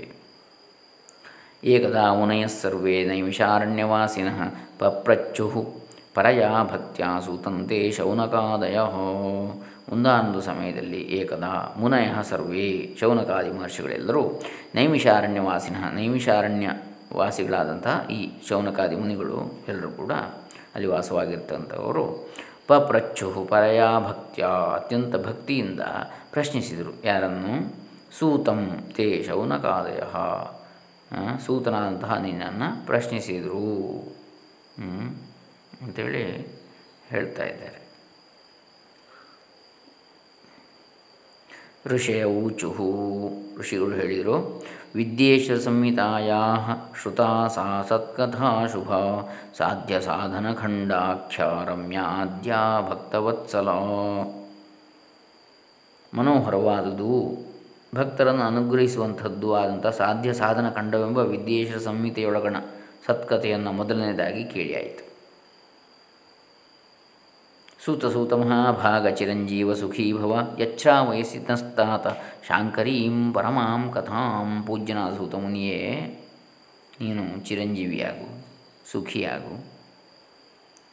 ಏಕದಾ ಮುನಯಃ ಸರ್ವೇ ನೈಮಿಷಾರಣ್ಯವಾಸಿನಃ ಪಪ್ರಚ್ಚು ಪರಯಾ ಭಕ್ತಿಯ ಸೂತಂತೆ ಶೌನಕಾದಯ. ಒಂದಾನೊಂದು ಸಮಯದಲ್ಲಿ ಏಕದಾ ಮುನಯ ಸರ್ವೇ ಶೌನಕಾದಿ ಮಹರ್ಷಿಗಳೆಲ್ಲರೂ ನೈಮಿಷಾರಣ್ಯವಾಸಿನಃ ನೈಮಿಷಾರಣ್ಯ ವಾಸಿಗಳಾದಂತಹ ಈ ಶೌನಕಾದಿ ಮುನಿಗಳು ಎಲ್ಲರೂ ಕೂಡ ಅಲ್ಲಿ ವಾಸವಾಗಿರ್ತಂಥವರು ಪಪ್ರಚ್ಚು ಪರಯಾ ಭಕ್ತ್ಯ ಅತ್ಯಂತ ಭಕ್ತಿಯಿಂದ ಪ್ರಶ್ನಿಸಿದರು. ಯಾರನ್ನು? ಸೂತಂ ತೇ ಶೌನಕಾದಯ. ಸೂತನಾದಂತಹ ನಿನ್ನನ್ನು ಪ್ರಶ್ನಿಸಿದರು. ಅಂಥೇಳಿ ಹೇಳ್ತಾ ಇದ್ದಾರೆ. ಋಷಯ ಊಚುಹು, ಋಷಿಗಳು ಹೇಳಿದರು, ವಿದ್ಯೇಶ ಸಂಹಿತಾಯ ಶ್ರುತ ಸಾ ಸತ್ಕಥಾ ಶುಭ, ಸಾಧ್ಯ ಸಾಧನ ಖಂಡಾಖ್ಯ ರಮ್ಯಾಧ್ಯ ಭಕ್ತವತ್ಸಲ. ಮನೋಹರವಾದುದು ಭಕ್ತರನ್ನು ಅನುಗ್ರಹಿಸುವಂಥದ್ದು ಆದಂಥ ಸಾಧ್ಯ ಸಾಧನ ಖಂಡವೆಂಬ ವಿದ್ಯೇಶ ಸಂಹಿತೆಯೊಳಗಣ ಸತ್ಕಥೆಯನ್ನು ಮೊದಲನೇದಾಗಿ ಕೇಳಿಯಾಯಿತು. ಸೂತ ಸೂತ ಮಹಾಭಾಗ ಚಿರಂಜೀವ ಸುಖೀ ಭವ ಯಚ್ಛಾ ವಯಸ್ಸಿ ಶಾಂಕರೀಂ ಪರಮಾಂ ಕಥಾಂ ಪೂಜ್ಯನಾದ ಸೂತ ಮುನಿಯೇ, ನೀನು ಚಿರಂಜೀವಿಯಾಗು, ಸುಖಿಯಾಗು.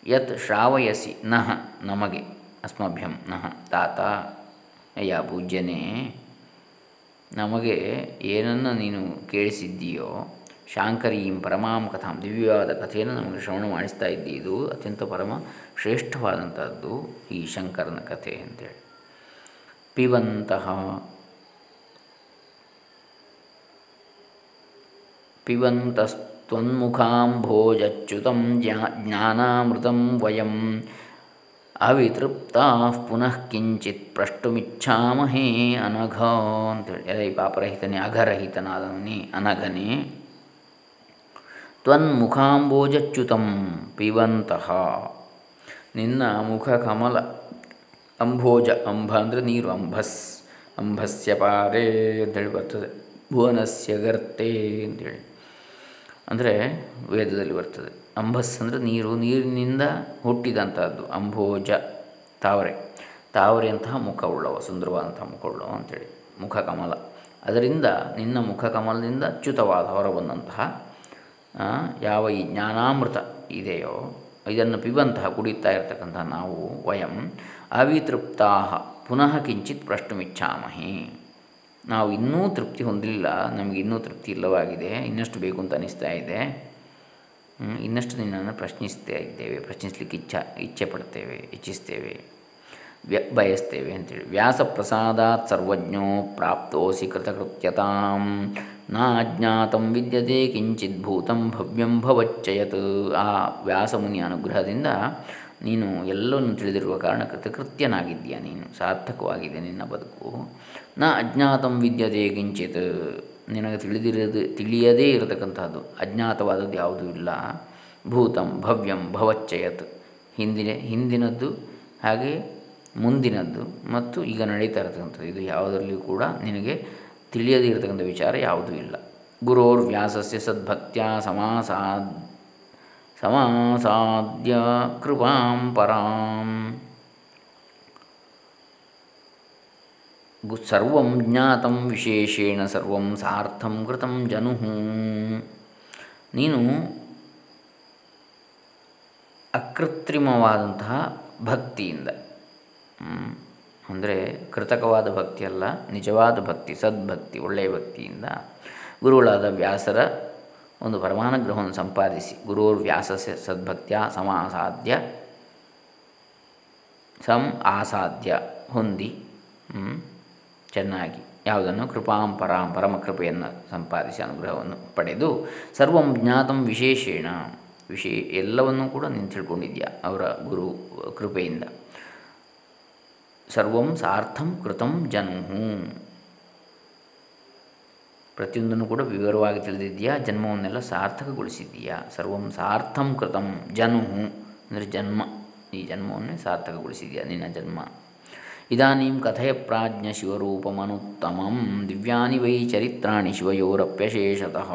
ಯತ್ ಶ್ರಾವಯಸಿ ನಹ ನಮಗೆ, ಅಸ್ಮಭ್ಯಂ ನಹ ತಾತ, ಅಯ್ಯ ಪೂಜ್ಯನೇ. ನಮಗೆ ಏನನ್ನು ನೀನು ಕೇಳಿಸಿದ್ದೀಯೋ, ಶಾಂಕರೀಂ ಪರಮಾಂ ಕಥಾಂ, ದಿವ್ಯವಾದ ಕಥೆಯನ್ನು ನಮಗೆ ಶ್ರವಣ ಮಾಡಿಸ್ತಾ ಇದ್ದಿ ಇದು ಅತ್ಯಂತ ಪರಮ ಶ್ರೇಷ್ಠವಾದಂಥದ್ದು ಈ ಶಂಕರನ ಕಥೆ ಅಂತೇಳಿ. ಪಿಬಂತಹ ಪಿಬಂತಸ್ತ್ವನ್ಮುಖಾಂಭೋಜಚ್ಯುತಂ ಜ್ಞಾನಾಮೃತಂ ವಯಂ ಅವಿತೃಪ್ತಾ ಪುನಃ ಕಿಂಚಿತ್ ಪ್ರಷ್ಟುಮಿಚ್ಛಾಮಹೇ ಅನಘ ಅಂತೇಳಿ ಎದೈ ಪಾಪರಹಿತನೇ, ಅಘರಹಿತನಾದವನೇ, ಅನಘನೇ. ತ್ವನ್ಮುಖಾಂಬೋಜಚ್ಯುತಂ ಪಿಬಂತಹ ನಿನ್ನ ಮುಖ ಕಮಲ ಅಂಭೋಜ ಅಂಬ ಅಂದರೆ ನೀರು ಅಂಬಸ್ ಅಂಬಸ್ಯ ಪಾರೇ ಅಂತೇಳಿ ಬರ್ತದೆ. ಭುವನಸ್ಯ ಗರ್ತೆ ಅಂತೇಳಿ ಅಂದರೆ ವೇದದಲ್ಲಿ ಬರ್ತದೆ. ಅಂಬಸ್ ಅಂದರೆ ನೀರು, ನೀರಿನಿಂದ ಹುಟ್ಟಿದಂಥದ್ದು ಅಂಬೋಜ ತಾವರೆ. ತಾವರೆಯಂತಹ ಮುಖವುಳ್ಳವ, ಸುಂದರವಾದಂತಹ ಮುಖವುಳ್ಳವ ಅಂಥೇಳಿ ಮುಖ ಕಮಲ ಅದರಿಂದ ನಿನ್ನ ಮುಖ ಕಮಲದಿಂದ ಅಚ್ಯುತವಾದ ಹೊರಬಂದಂತಹ ಯಾವ ಈ ಜ್ಞಾನಾಮೃತ ಇದೆಯೋ, ಇದನ್ನು ಪಿಬಂತಹ ಕುಡಿತಾ ಇರತಕ್ಕಂತಹ ನಾವು ವಯಂ ಅವಿತೃಪ್ತಾ ಪುನಃ ಕಿಂಚಿತ್ ಪ್ರಷ್ಟುಮಿಚ್ಛಾಮಹಿ ನಾವು ಇನ್ನೂ ತೃಪ್ತಿ ಹೊಂದಿಲ್ಲ, ನಮಗೆ ಇನ್ನೂ ತೃಪ್ತಿ ಇಲ್ಲವಾಗಿದೆ, ಇನ್ನಷ್ಟು ಬೇಕು ಅಂತ ಅನಿಸ್ತಾ ಇದೆ. ಇನ್ನಷ್ಟು ನಿನ್ನನ್ನು ಪ್ರಶ್ನಿಸ್ತಾ ಇದ್ದೇವೆ, ಪ್ರಶ್ನಿಸ್ಲಿಕ್ಕೆ ಇಚ್ಛಾ, ಇಚ್ಛೆ ಪಡ್ತೇವೆ, ಇಚ್ಛಿಸ್ತೇವೆ, ವ್ಯ, ಬಯಸ್ತೇವೆ ಅಂತೇಳಿ. ವ್ಯಾಸ ಪ್ರಸಾದಾತ್ ಸರ್ವಜ್ಞೋ ಪ್ರಾಪ್ತೋಸಿ ಕೃತಕೃತ್ಯತಾಂ. ನಾಜ್ಞಾತಂ ವಿದ್ಯತೆ ಕಿಂಚಿತ್ ಭೂತಂ ಭವ್ಯಂ ಭವಚ್ಚಯತ್. ಆ ವ್ಯಾಸಮುನಿ ಅನುಗ್ರಹದಿಂದ ನೀನು ಎಲ್ಲವನ್ನು ತಿಳಿದಿರುವ ಕಾರಣ ಕೃತಕೃತ್ಯನಾಗಿದ್ದೀಯ ನೀನು. ಸಾರ್ಥಕವಾಗಿದೆ ನಿನ್ನ ಬದುಕು. ನ ಅಜ್ಞಾತಂ ವಿದ್ಯತೆ ಕಿಂಚಿತ್ ನಿನಗೆ ತಿಳಿದಿರದು, ತಿಳಿಯದೇ ಇರತಕ್ಕಂಥದ್ದು ಅಜ್ಞಾತವಾದದ್ದು ಯಾವುದೂ ಇಲ್ಲ. ಭೂತಂ ಭವ್ಯಂ ಭವಚ್ಚಯತ್ ಹಿಂದಿನ, ಹಿಂದಿನದ್ದು ಹಾಗೆ ಮುಂದಿನದ್ದು ಮತ್ತು ಈಗ ನಡೀತಾ ಇರತಕ್ಕಂಥದ್ದು. ಇದು ಯಾವುದರಲ್ಲಿಯೂ ಕೂಡ ನಿನಗೆ ತಿಳಿಯದೇ ಇರತಕ್ಕಂಥ ವಿಚಾರ ಯಾವುದೂ ಇಲ್ಲ. ಗುರೋರ್ ವ್ಯಾಸಸ್ಯ ಸದ್ಭಕ್ತಿಯ ಸಮಾಸಾದ್, ಸಮಾಸಾದ್ಯ ಕೃಪಾಂ ಪರಾಂ. ಸರ್ವಂ ಜ್ಞಾತಂ ವಿಶೇಷೇಣ ಸರ್ವಂ ಸಾರ್ಥಂ ಕೃತಂ ಜನು ನೀನು ಅಕೃತ್ರಿಮವಾದಂತಹ ಭಕ್ತಿಯಿಂದ ಅಂದರೆ ಕೃತಕವಾದ ಭಕ್ತಿಯಲ್ಲ ನಿಜವಾದ ಭಕ್ತಿ, ಸದ್ಭಕ್ತಿ ಒಳ್ಳೆಯ ಭಕ್ತಿಯಿಂದ ಗುರುಗಳಾದ ವ್ಯಾಸರ ಒಂದು ಪರಮಾನುಗ್ರಹವನ್ನು ಸಂಪಾದಿಸಿ ಗುರುರ್ ವ್ಯಾಸ ಸದ್ಭಕ್ತಿಯ ಸಮಾಸಾಧ್ಯ ಸಂ ಆಸಾಧ್ಯ ಹೊಂದಿ ಚೆನ್ನಾಗಿ ಯಾವುದನ್ನು ಕೃಪಾಂ ಪರಾಂ ಪರಮಕೃಪೆಯನ್ನು ಸಂಪಾದಿಸಿ ಅನುಗ್ರಹವನ್ನು ಪಡೆದು ಸರ್ವಂ ಜ್ಞಾತಂ ವಿಶೇಷೇಣ. ವಿಶೇ ಎಲ್ಲವನ್ನೂ ಕೂಡ ನೀನು ತಿಳ್ಕೊಂಡಿದ್ಯಾ ಅವರ ಗುರು ಕೃಪೆಯಿಂದ. ಸರ್ವಂ ಸಾರ್ಥಂ ಕೃತಂ ಜನು ಪ್ರತಿಯೊಂದನ್ನು ಕೂಡ ವಿವರವಾಗಿ ತಿಳಿದಿದೆಯಾ ಜನ್ಮವನ್ನೆಲ್ಲ ಸಾರ್ಥಕಗೊಳಿಸಿದ್ದೀಯಾ? ಸರ್ವಂ ಸಾರ್ಥಂ ಕೃತಂ ಜನು ಅಂದರೆ ಜನ್ಮ. ಈ ಜನ್ಮವನ್ನೇ ಸಾರ್ಥಕಗೊಳಿಸಿದೆಯಾ ನಿನ್ನ ಜನ್ಮ. ಇದಾನೀಂ ಕಥೆಯ ಪ್ರಾಜ್ಞ ಶಿವರೂಪಮನುತ್ತಮಂ ದಿವ್ಯಾನಿ ವೈ ಚರಿತ್ರಾಣಿ ಶಿವಯೋರಪ್ಯಶೇಷತಃ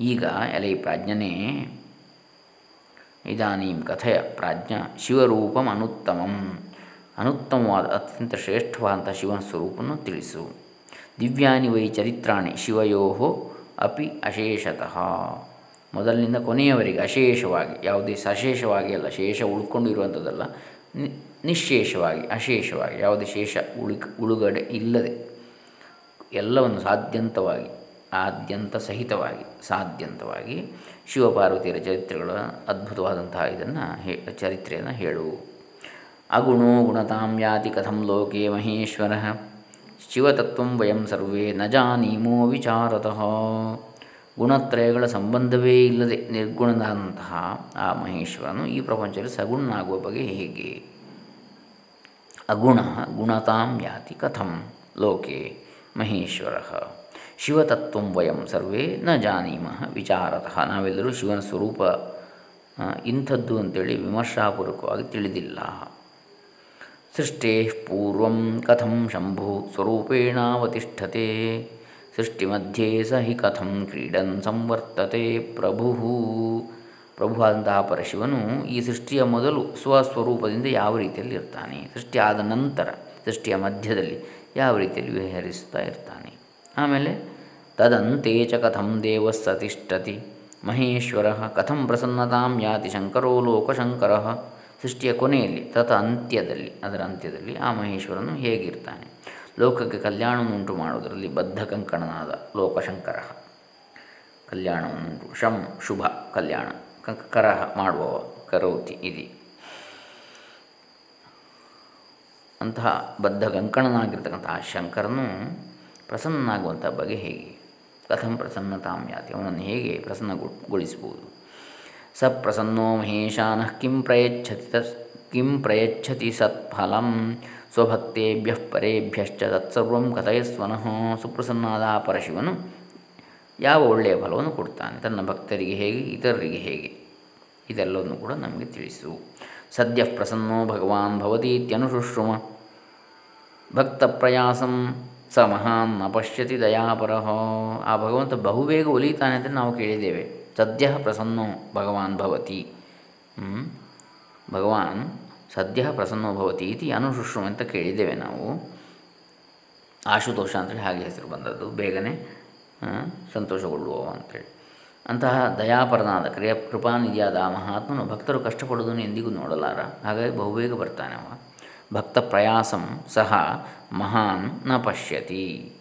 ಈಗ ಎಲೆ ಪ್ರಾಜ್ಞನೇ, ಇದಾನೀಂ ಕಥೆಯ ಪ್ರಾಜ್ಞ ಶಿವರೂಪಂ ಅನುತ್ತಮಂ ಅನುತ್ತಮವಾದ, ಅತ್ಯಂತ ಶ್ರೇಷ್ಠವಾದಂಥ ಶಿವನ ಸ್ವರೂಪವನ್ನು ತಿಳಿಸು. ದಿವ್ಯಾನಿ ವೈ ಚರಿತ್ರಾಣಿ ಶಿವಯೋ ಅಪಿ ಅಶೇಷತಃ. ಮೊದಲಿನಿಂದ ಕೊನೆಯವರೆಗೆ ಅಶೇಷವಾಗಿ, ಯಾವುದೇ ಸಶೇಷವಾಗಿ ಅಲ್ಲ, ಶೇಷ ಉಳ್ಕೊಂಡಿರುವಂಥದ್ದಲ್ಲ ನಿಶೇಷವಾಗಿ, ಅಶೇಷವಾಗಿ, ಯಾವುದೇ ಶೇಷ ಉಳಿ ಉಳುಗಡೆ ಇಲ್ಲದೆ, ಎಲ್ಲವನ್ನು ಸಾಧ್ಯಂತವಾಗಿ, ಆದ್ಯಂತ ಸಹಿತವಾಗಿ, ಸಾಧ್ಯಂತವಾಗಿ ಶಿವಪಾರ್ವತಿಯರ ಚರಿತ್ರೆಗಳ ಅದ್ಭುತವಾದಂತಹ ಇದನ್ನು ಹೇ, ಚರಿತ್ರೆಯನ್ನು ಹೇಳು. ಅಗುಣೋ ಗುಣತಾಂ ಯಾತಿ ಕಥಂ ಲೋಕೆ ಮಹೇಶ್ವರ, ಶಿವತತ್ವಂ ವಯಂ ಸರ್ವೇ ನ ಜಾನೀಮೋ ವಿಚಾರತಃ. ಗುಣತ್ರಯಗಳ ಸಂಬಂಧವೇ ಇಲ್ಲದೆ ನಿರ್ಗುಣದಂತಹ ಆ ಮಹೇಶ್ವರನು ಈ ಪ್ರಪಂಚದಲ್ಲಿ ಸಗುಣನಾಗುವ ಬಗೆ ಹೇಗೆ? ಅಗುಣ ಗುಣತಾಂ ಯಾತಿ ಕಥಂ ಲೋಕೆ ಮಹೇಶ್ವರ. ಶಿವತತ್ವ ವಯಂ ಸರ್ವೇ ನ ಜಾನೀಮಃ ವಿಚಾರತಃ. ನಾವೆಲ್ಲರೂ ಶಿವನ ಸ್ವರೂಪ ಇಂಥದ್ದು ಅಂತೇಳಿ ವಿಮರ್ಶಾಪೂರ್ವಕವಾಗಿ ತಿಳಿದಿಲ್ಲ. ಸೃಷ್ಟೇ ಪೂರ್ವ ಕಥಂ ಶಂಭು ಸ್ವರೂಪೇಣಾವತಿಷ್ಠತೆ. ಸೃಷ್ಟಿಮಧ್ಯೆ ಸ ಹಿ ಕಥಂ ಕ್ರೀಡನ್ ಸಂವರ್ತತೆ ಪ್ರಭು. ಪ್ರಭುವಾದಂತಹ ಪರಶಿವನು ಈ ಸೃಷ್ಟಿಯ ಮೊದಲು ಸ್ವಸ್ವರೂಪದಿಂದ ಯಾವ ರೀತಿಯಲ್ಲಿ ಇರ್ತಾನೆ? ಸೃಷ್ಟಿ ಆದ ನಂತರ, ಸೃಷ್ಟಿಯ ಮಧ್ಯದಲ್ಲಿ ಯಾವ ರೀತಿಯಲ್ಲಿ ವಿಹರಿಸ್ತಾ ಇರ್ತಾನೆ? ಆಮೇಲೆ, ತದಂತೆ ಚ ಕಥಂ ದೇವಸ್ಸತಿಷ್ಠತಿ, ಮಹೇಶ್ವರ ಕಥಂ ಪ್ರಸನ್ನತಾಂ ಯಾತಿ ಶಂಕರೋ ಲೋಕಶಂಕರ. ಸೃಷ್ಟಿಯ ಕೊನೆಯಲ್ಲಿ, ತತ ಅಂತ್ಯದಲ್ಲಿ, ಅದರ ಅಂತ್ಯದಲ್ಲಿ ಆ ಮಹೇಶ್ವರನು ಹೇಗಿರ್ತಾನೆ? ಲೋಕಕ್ಕೆ ಕಲ್ಯಾಣವನ್ನುಂಟು ಮಾಡುವುದರಲ್ಲಿ ಬದ್ಧ ಕಂಕಣನಾದ ಲೋಕಶಂಕರ. ಕಲ್ಯಾಣವನ್ನುಂಟು, ಶಂ ಶುಭ ಕಲ್ಯಾಣ. ಕರ ಮಾಡುವವ ಕರೋತಿ ಇದಿ. ಅಂತಹ ಬದ್ಧ ಕಂಕಣನಾಗಿರ್ತಕ್ಕಂಥ ಆ ಶಂಕರನು ಪ್ರಸನ್ನನಾಗುವಂಥ ಬಗೆ ಹೇಗೆ? ಕಥಂ ಪ್ರಸನ್ನತಾಂ ಯಾತಿ? ಅವನನ್ನು ಹೇಗೆ ಪ್ರಸನ್ನಗೊಳಿಸಬಹುದು? ಸ ಪ್ರಸನ್ನೋ ಮಹೇಶಾನಃ ಕಿಂ ಪ್ರಯಚ್ಛತಿ ತಸ್ ಕಿಂ ಪ್ರಯಚ್ಛತಿ ಸತ್ಫಲಂ ಸ್ವಭಕ್ತೇಭ್ಯ ಪರೇಭ್ಯಶ್ಚ ತತ್ಸರ್ವ ಕಥಯಸ್ವನಃ. ಸುಪ್ರಸನ್ನಾದ ಪರಶಿವನು ಯಾವ ಒಳ್ಳೆಯ ಫಲವನ್ನು ಕೊಡ್ತಾನೆ? ತನ್ನ ಭಕ್ತರಿಗೆ ಹೇಗೆ, ಇತರರಿಗೆ ಹೇಗೆ? ಇದೆಲ್ಲವನ್ನು ಕೂಡ ನಮಗೆ ತಿಳಿಸು. ಸದ್ಯ ಪ್ರಸನ್ನೋ ಭಗವಾನ್ ಭವತೀತ್ಯನುಶುಶ್ರುಮ ಭಕ್ತ ಪ್ರಯಾಸಂ ಸ ಮಹಾನ್ ಅಪಶ್ಯತಿ ದಯಾಪರಹ ಆ ಭಗವಂತ ಬಹುಬೇಗ ಒಲಿತಾನೆ ಅಂತ ನಾವು ಕೇಳಿದ್ದೇವೆ. ಸದ್ಯ ಪ್ರಸನ್ನೋ ಭಗವಾನ್ ಭವತಿ. ಭಗವಾನ್ ಸದ್ಯ ಪ್ರಸನ್ನೋ ಭವತಿ ಇತಿ ಅನುಶುಶ್ರುಮ ಅಂತ ಕೇಳಿದ್ದೇವೆ ನಾವು. ಆಶುತೋಷ ಅಂತೇಳಿ ಹಾಗೆ ಹೆಸರು ಬಂದದ್ದು. ಬೇಗನೆ ಸಂತೋಷಗೊಳ್ಳುವವ ಅಂತೇಳಿ. ಅಂತಹ ದಯಾಪರನಾದ ಕ್ರಿಯ ಕೃಪಾನಿಧಿಯಾದ ಆ ಮಹಾತ್ಮನು ಭಕ್ತರು ಕಷ್ಟಪಡುವುದನ್ನು ಎಂದಿಗೂ ನೋಡಲಾರ. ಹಾಗಾಗಿ ಬಹುಬೇಗ ಬರ್ತಾನೆ ಅವ. ಭಕ್ತ ಪ್ರಯಾಸಂ ಸಹ ಮಹಾನ್ನ ಪಶ್ಯತಿ.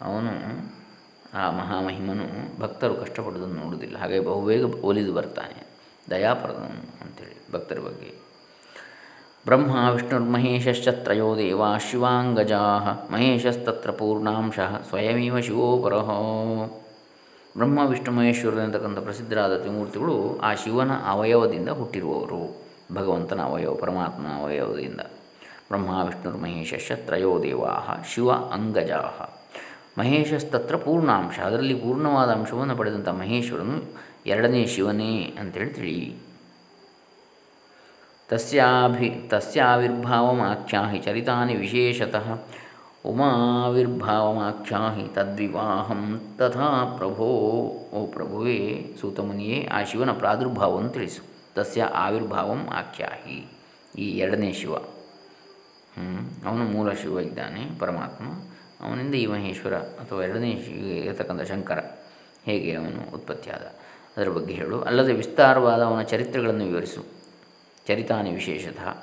ಅವನು, ಆ ಮಹಾಮಹಿಮನು ಭಕ್ತರು ಕಷ್ಟಪಡುವುದನ್ನು ನೋಡುವುದಿಲ್ಲ. ಹಾಗೆ ಬಹುಬೇಗ ಒಲಿದು ಬರ್ತಾನೆ. ದಯಾಪರದನು ಅಂಥೇಳಿ ಭಕ್ತರ ಬಗ್ಗೆ. ಬ್ರಹ್ಮ ವಿಷ್ಣುರ್ಮಹೇಶಶ್ಚ ತ್ರಯೋ ದೇವಾ ಶಿವಾಂಗಜಾ ಮಹೇಶಸ್ತತ್ರ ಪೂರ್ಣಾಂಶ ಸ್ವಯಮೇವ ಶಿವೋಪರಃ ಬ್ರಹ್ಮ ವಿಷ್ಣು ಮಹೇಶ್ವರ ಎಂತಕ್ಕಂಥ ಪ್ರಸಿದ್ಧರಾದ ತ್ರಿಮೂರ್ತಿಗಳು ಆ ಶಿವನ ಅವಯವದಿಂದ ಹುಟ್ಟಿರುವವರು, ಭಗವಂತನ ಅವಯವ, ಪರಮಾತ್ಮನ ಅವಯವದಿಂದ. ಬ್ರಹ್ಮ ವಿಷ್ಣುರ್ಮಹೇಶಶ್ಚ ತ್ರಯೋ ದೇವಾ ಶಿವ ಅಂಗಜಾ ಮಹೇಶಸ್ತತ್ರ ಪೂರ್ಣಾಂಶ, ಅದರಲ್ಲಿ ಪೂರ್ಣವಾದ ಅಂಶವನ್ನು ಪಡೆದಂಥ ಮಹೇಶ್ವರನು ಎರಡನೇ ಶಿವನೇ ಅಂತೇಳಿ ತಿಳಿ ತಸ್ಯಾಭಿ ತಸ್ಯಾವಿರ್ಭಾವಮಾಖ್ಯಾಹಿ ಚರಿತಾನಿ ವಿಶೇಷತಃ ಉಮಾವಿರ್ಭಾವಮಾಖ್ಯಾಹಿ ತದ್ವಿವಾಹಂ ತಥಾ ಪ್ರಭೋ ಓ ಪ್ರಭುವೇ ಸೂತಮುನಿಯೇ ಆ ಶಿವನ ಪ್ರಾದುರ್ಭಾವವನ್ನು ತಿಳಿಸು। ತಸ್ಯ ಆವಿರ್ಭಾವಂ ಆಖ್ಯಾಹಿ ಈ ಎರಡನೇ ಶಿವ। ಅವನು ಮೂಲ ಶಿವ ಇದ್ದಾನೆ, ಪರಮಾತ್ಮ. ಅವನಿಂದ ಈ ಮಹೇಶ್ವರ ಅಥವಾ ಎರಡನೇ ಶಿವ ಇರತಕ್ಕಂಥ ಶಂಕರ, ಹೇಗೆ ಅವನು ಉತ್ಪತ್ತಿಯಾದ? ಅದರ ಬಗ್ಗೆ ಹೇಳು. ಅಲ್ಲದೆ ವಿಸ್ತಾರವಾದ ಅವನ ಚರಿತ್ರೆಗಳನ್ನು ವಿವರಿಸು. ಚರಿತಾನಿ ವಿಶೇಷತಃ.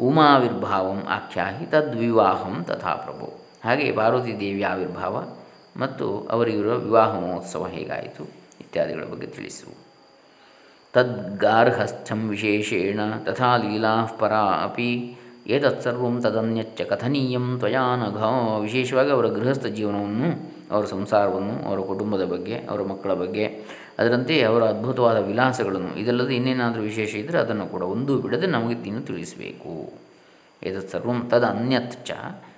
ಉಮಾವಿರ್ಭಾವಂ ಆಖ್ಯಾಹಿ ತದ್ವಿವಾಹಂ ತಥಾ ಪ್ರಭು. ಹಾಗೆ ಪಾರ್ವತಿ ದೇವಿಯ ಆವಿರ್ಭಾವ ಮತ್ತು ಅವರಿಗಿರುವ ವಿವಾಹ ಮಹೋತ್ಸವ ಹೇಗಾಯಿತು ಇತ್ಯಾದಿಗಳ ಬಗ್ಗೆ ತಿಳಿಸು. ತದ್ಗಾರ್ಹಸ್ಥ್ಯಂ ವಿಶೇಷೇಣ ತಥಾ ಲೀಲಾ ಪರ ಅಪಿ ಏತತ್ಸರ್ವ ತದನ್ಯಚ್ಚ ಕಥನೀಯಂ ತ್ವಯಾನಘ ವಿಶೇಷವಾಗಿ ಅವರ ಗೃಹಸ್ಥ ಜೀವನವನ್ನು, ಅವರ ಸಂಸಾರವನ್ನು, ಅವರ ಕುಟುಂಬದ ಬಗ್ಗೆ, ಅವರ ಮಕ್ಕಳ ಬಗ್ಗೆ ಅದರಂತೆ ಅವರ ಅದ್ಭುತವಾದ ವಿಲಾಸಗಳನ್ನು ಇದಲ್ಲದೆ ಇನ್ನೇನಾದರೂ ವಿಶೇಷ ಇದ್ದರೆ ಅದನ್ನು ಕೂಡ ಒಂದೂ ಬಿಡದೆ ನಮಗೆ ತಿನ್ನು ತಿಳಿಸಬೇಕು. ಏತತ್ ಸರ್ವಂ ತದ ಅನ್ಯತ್ ಚ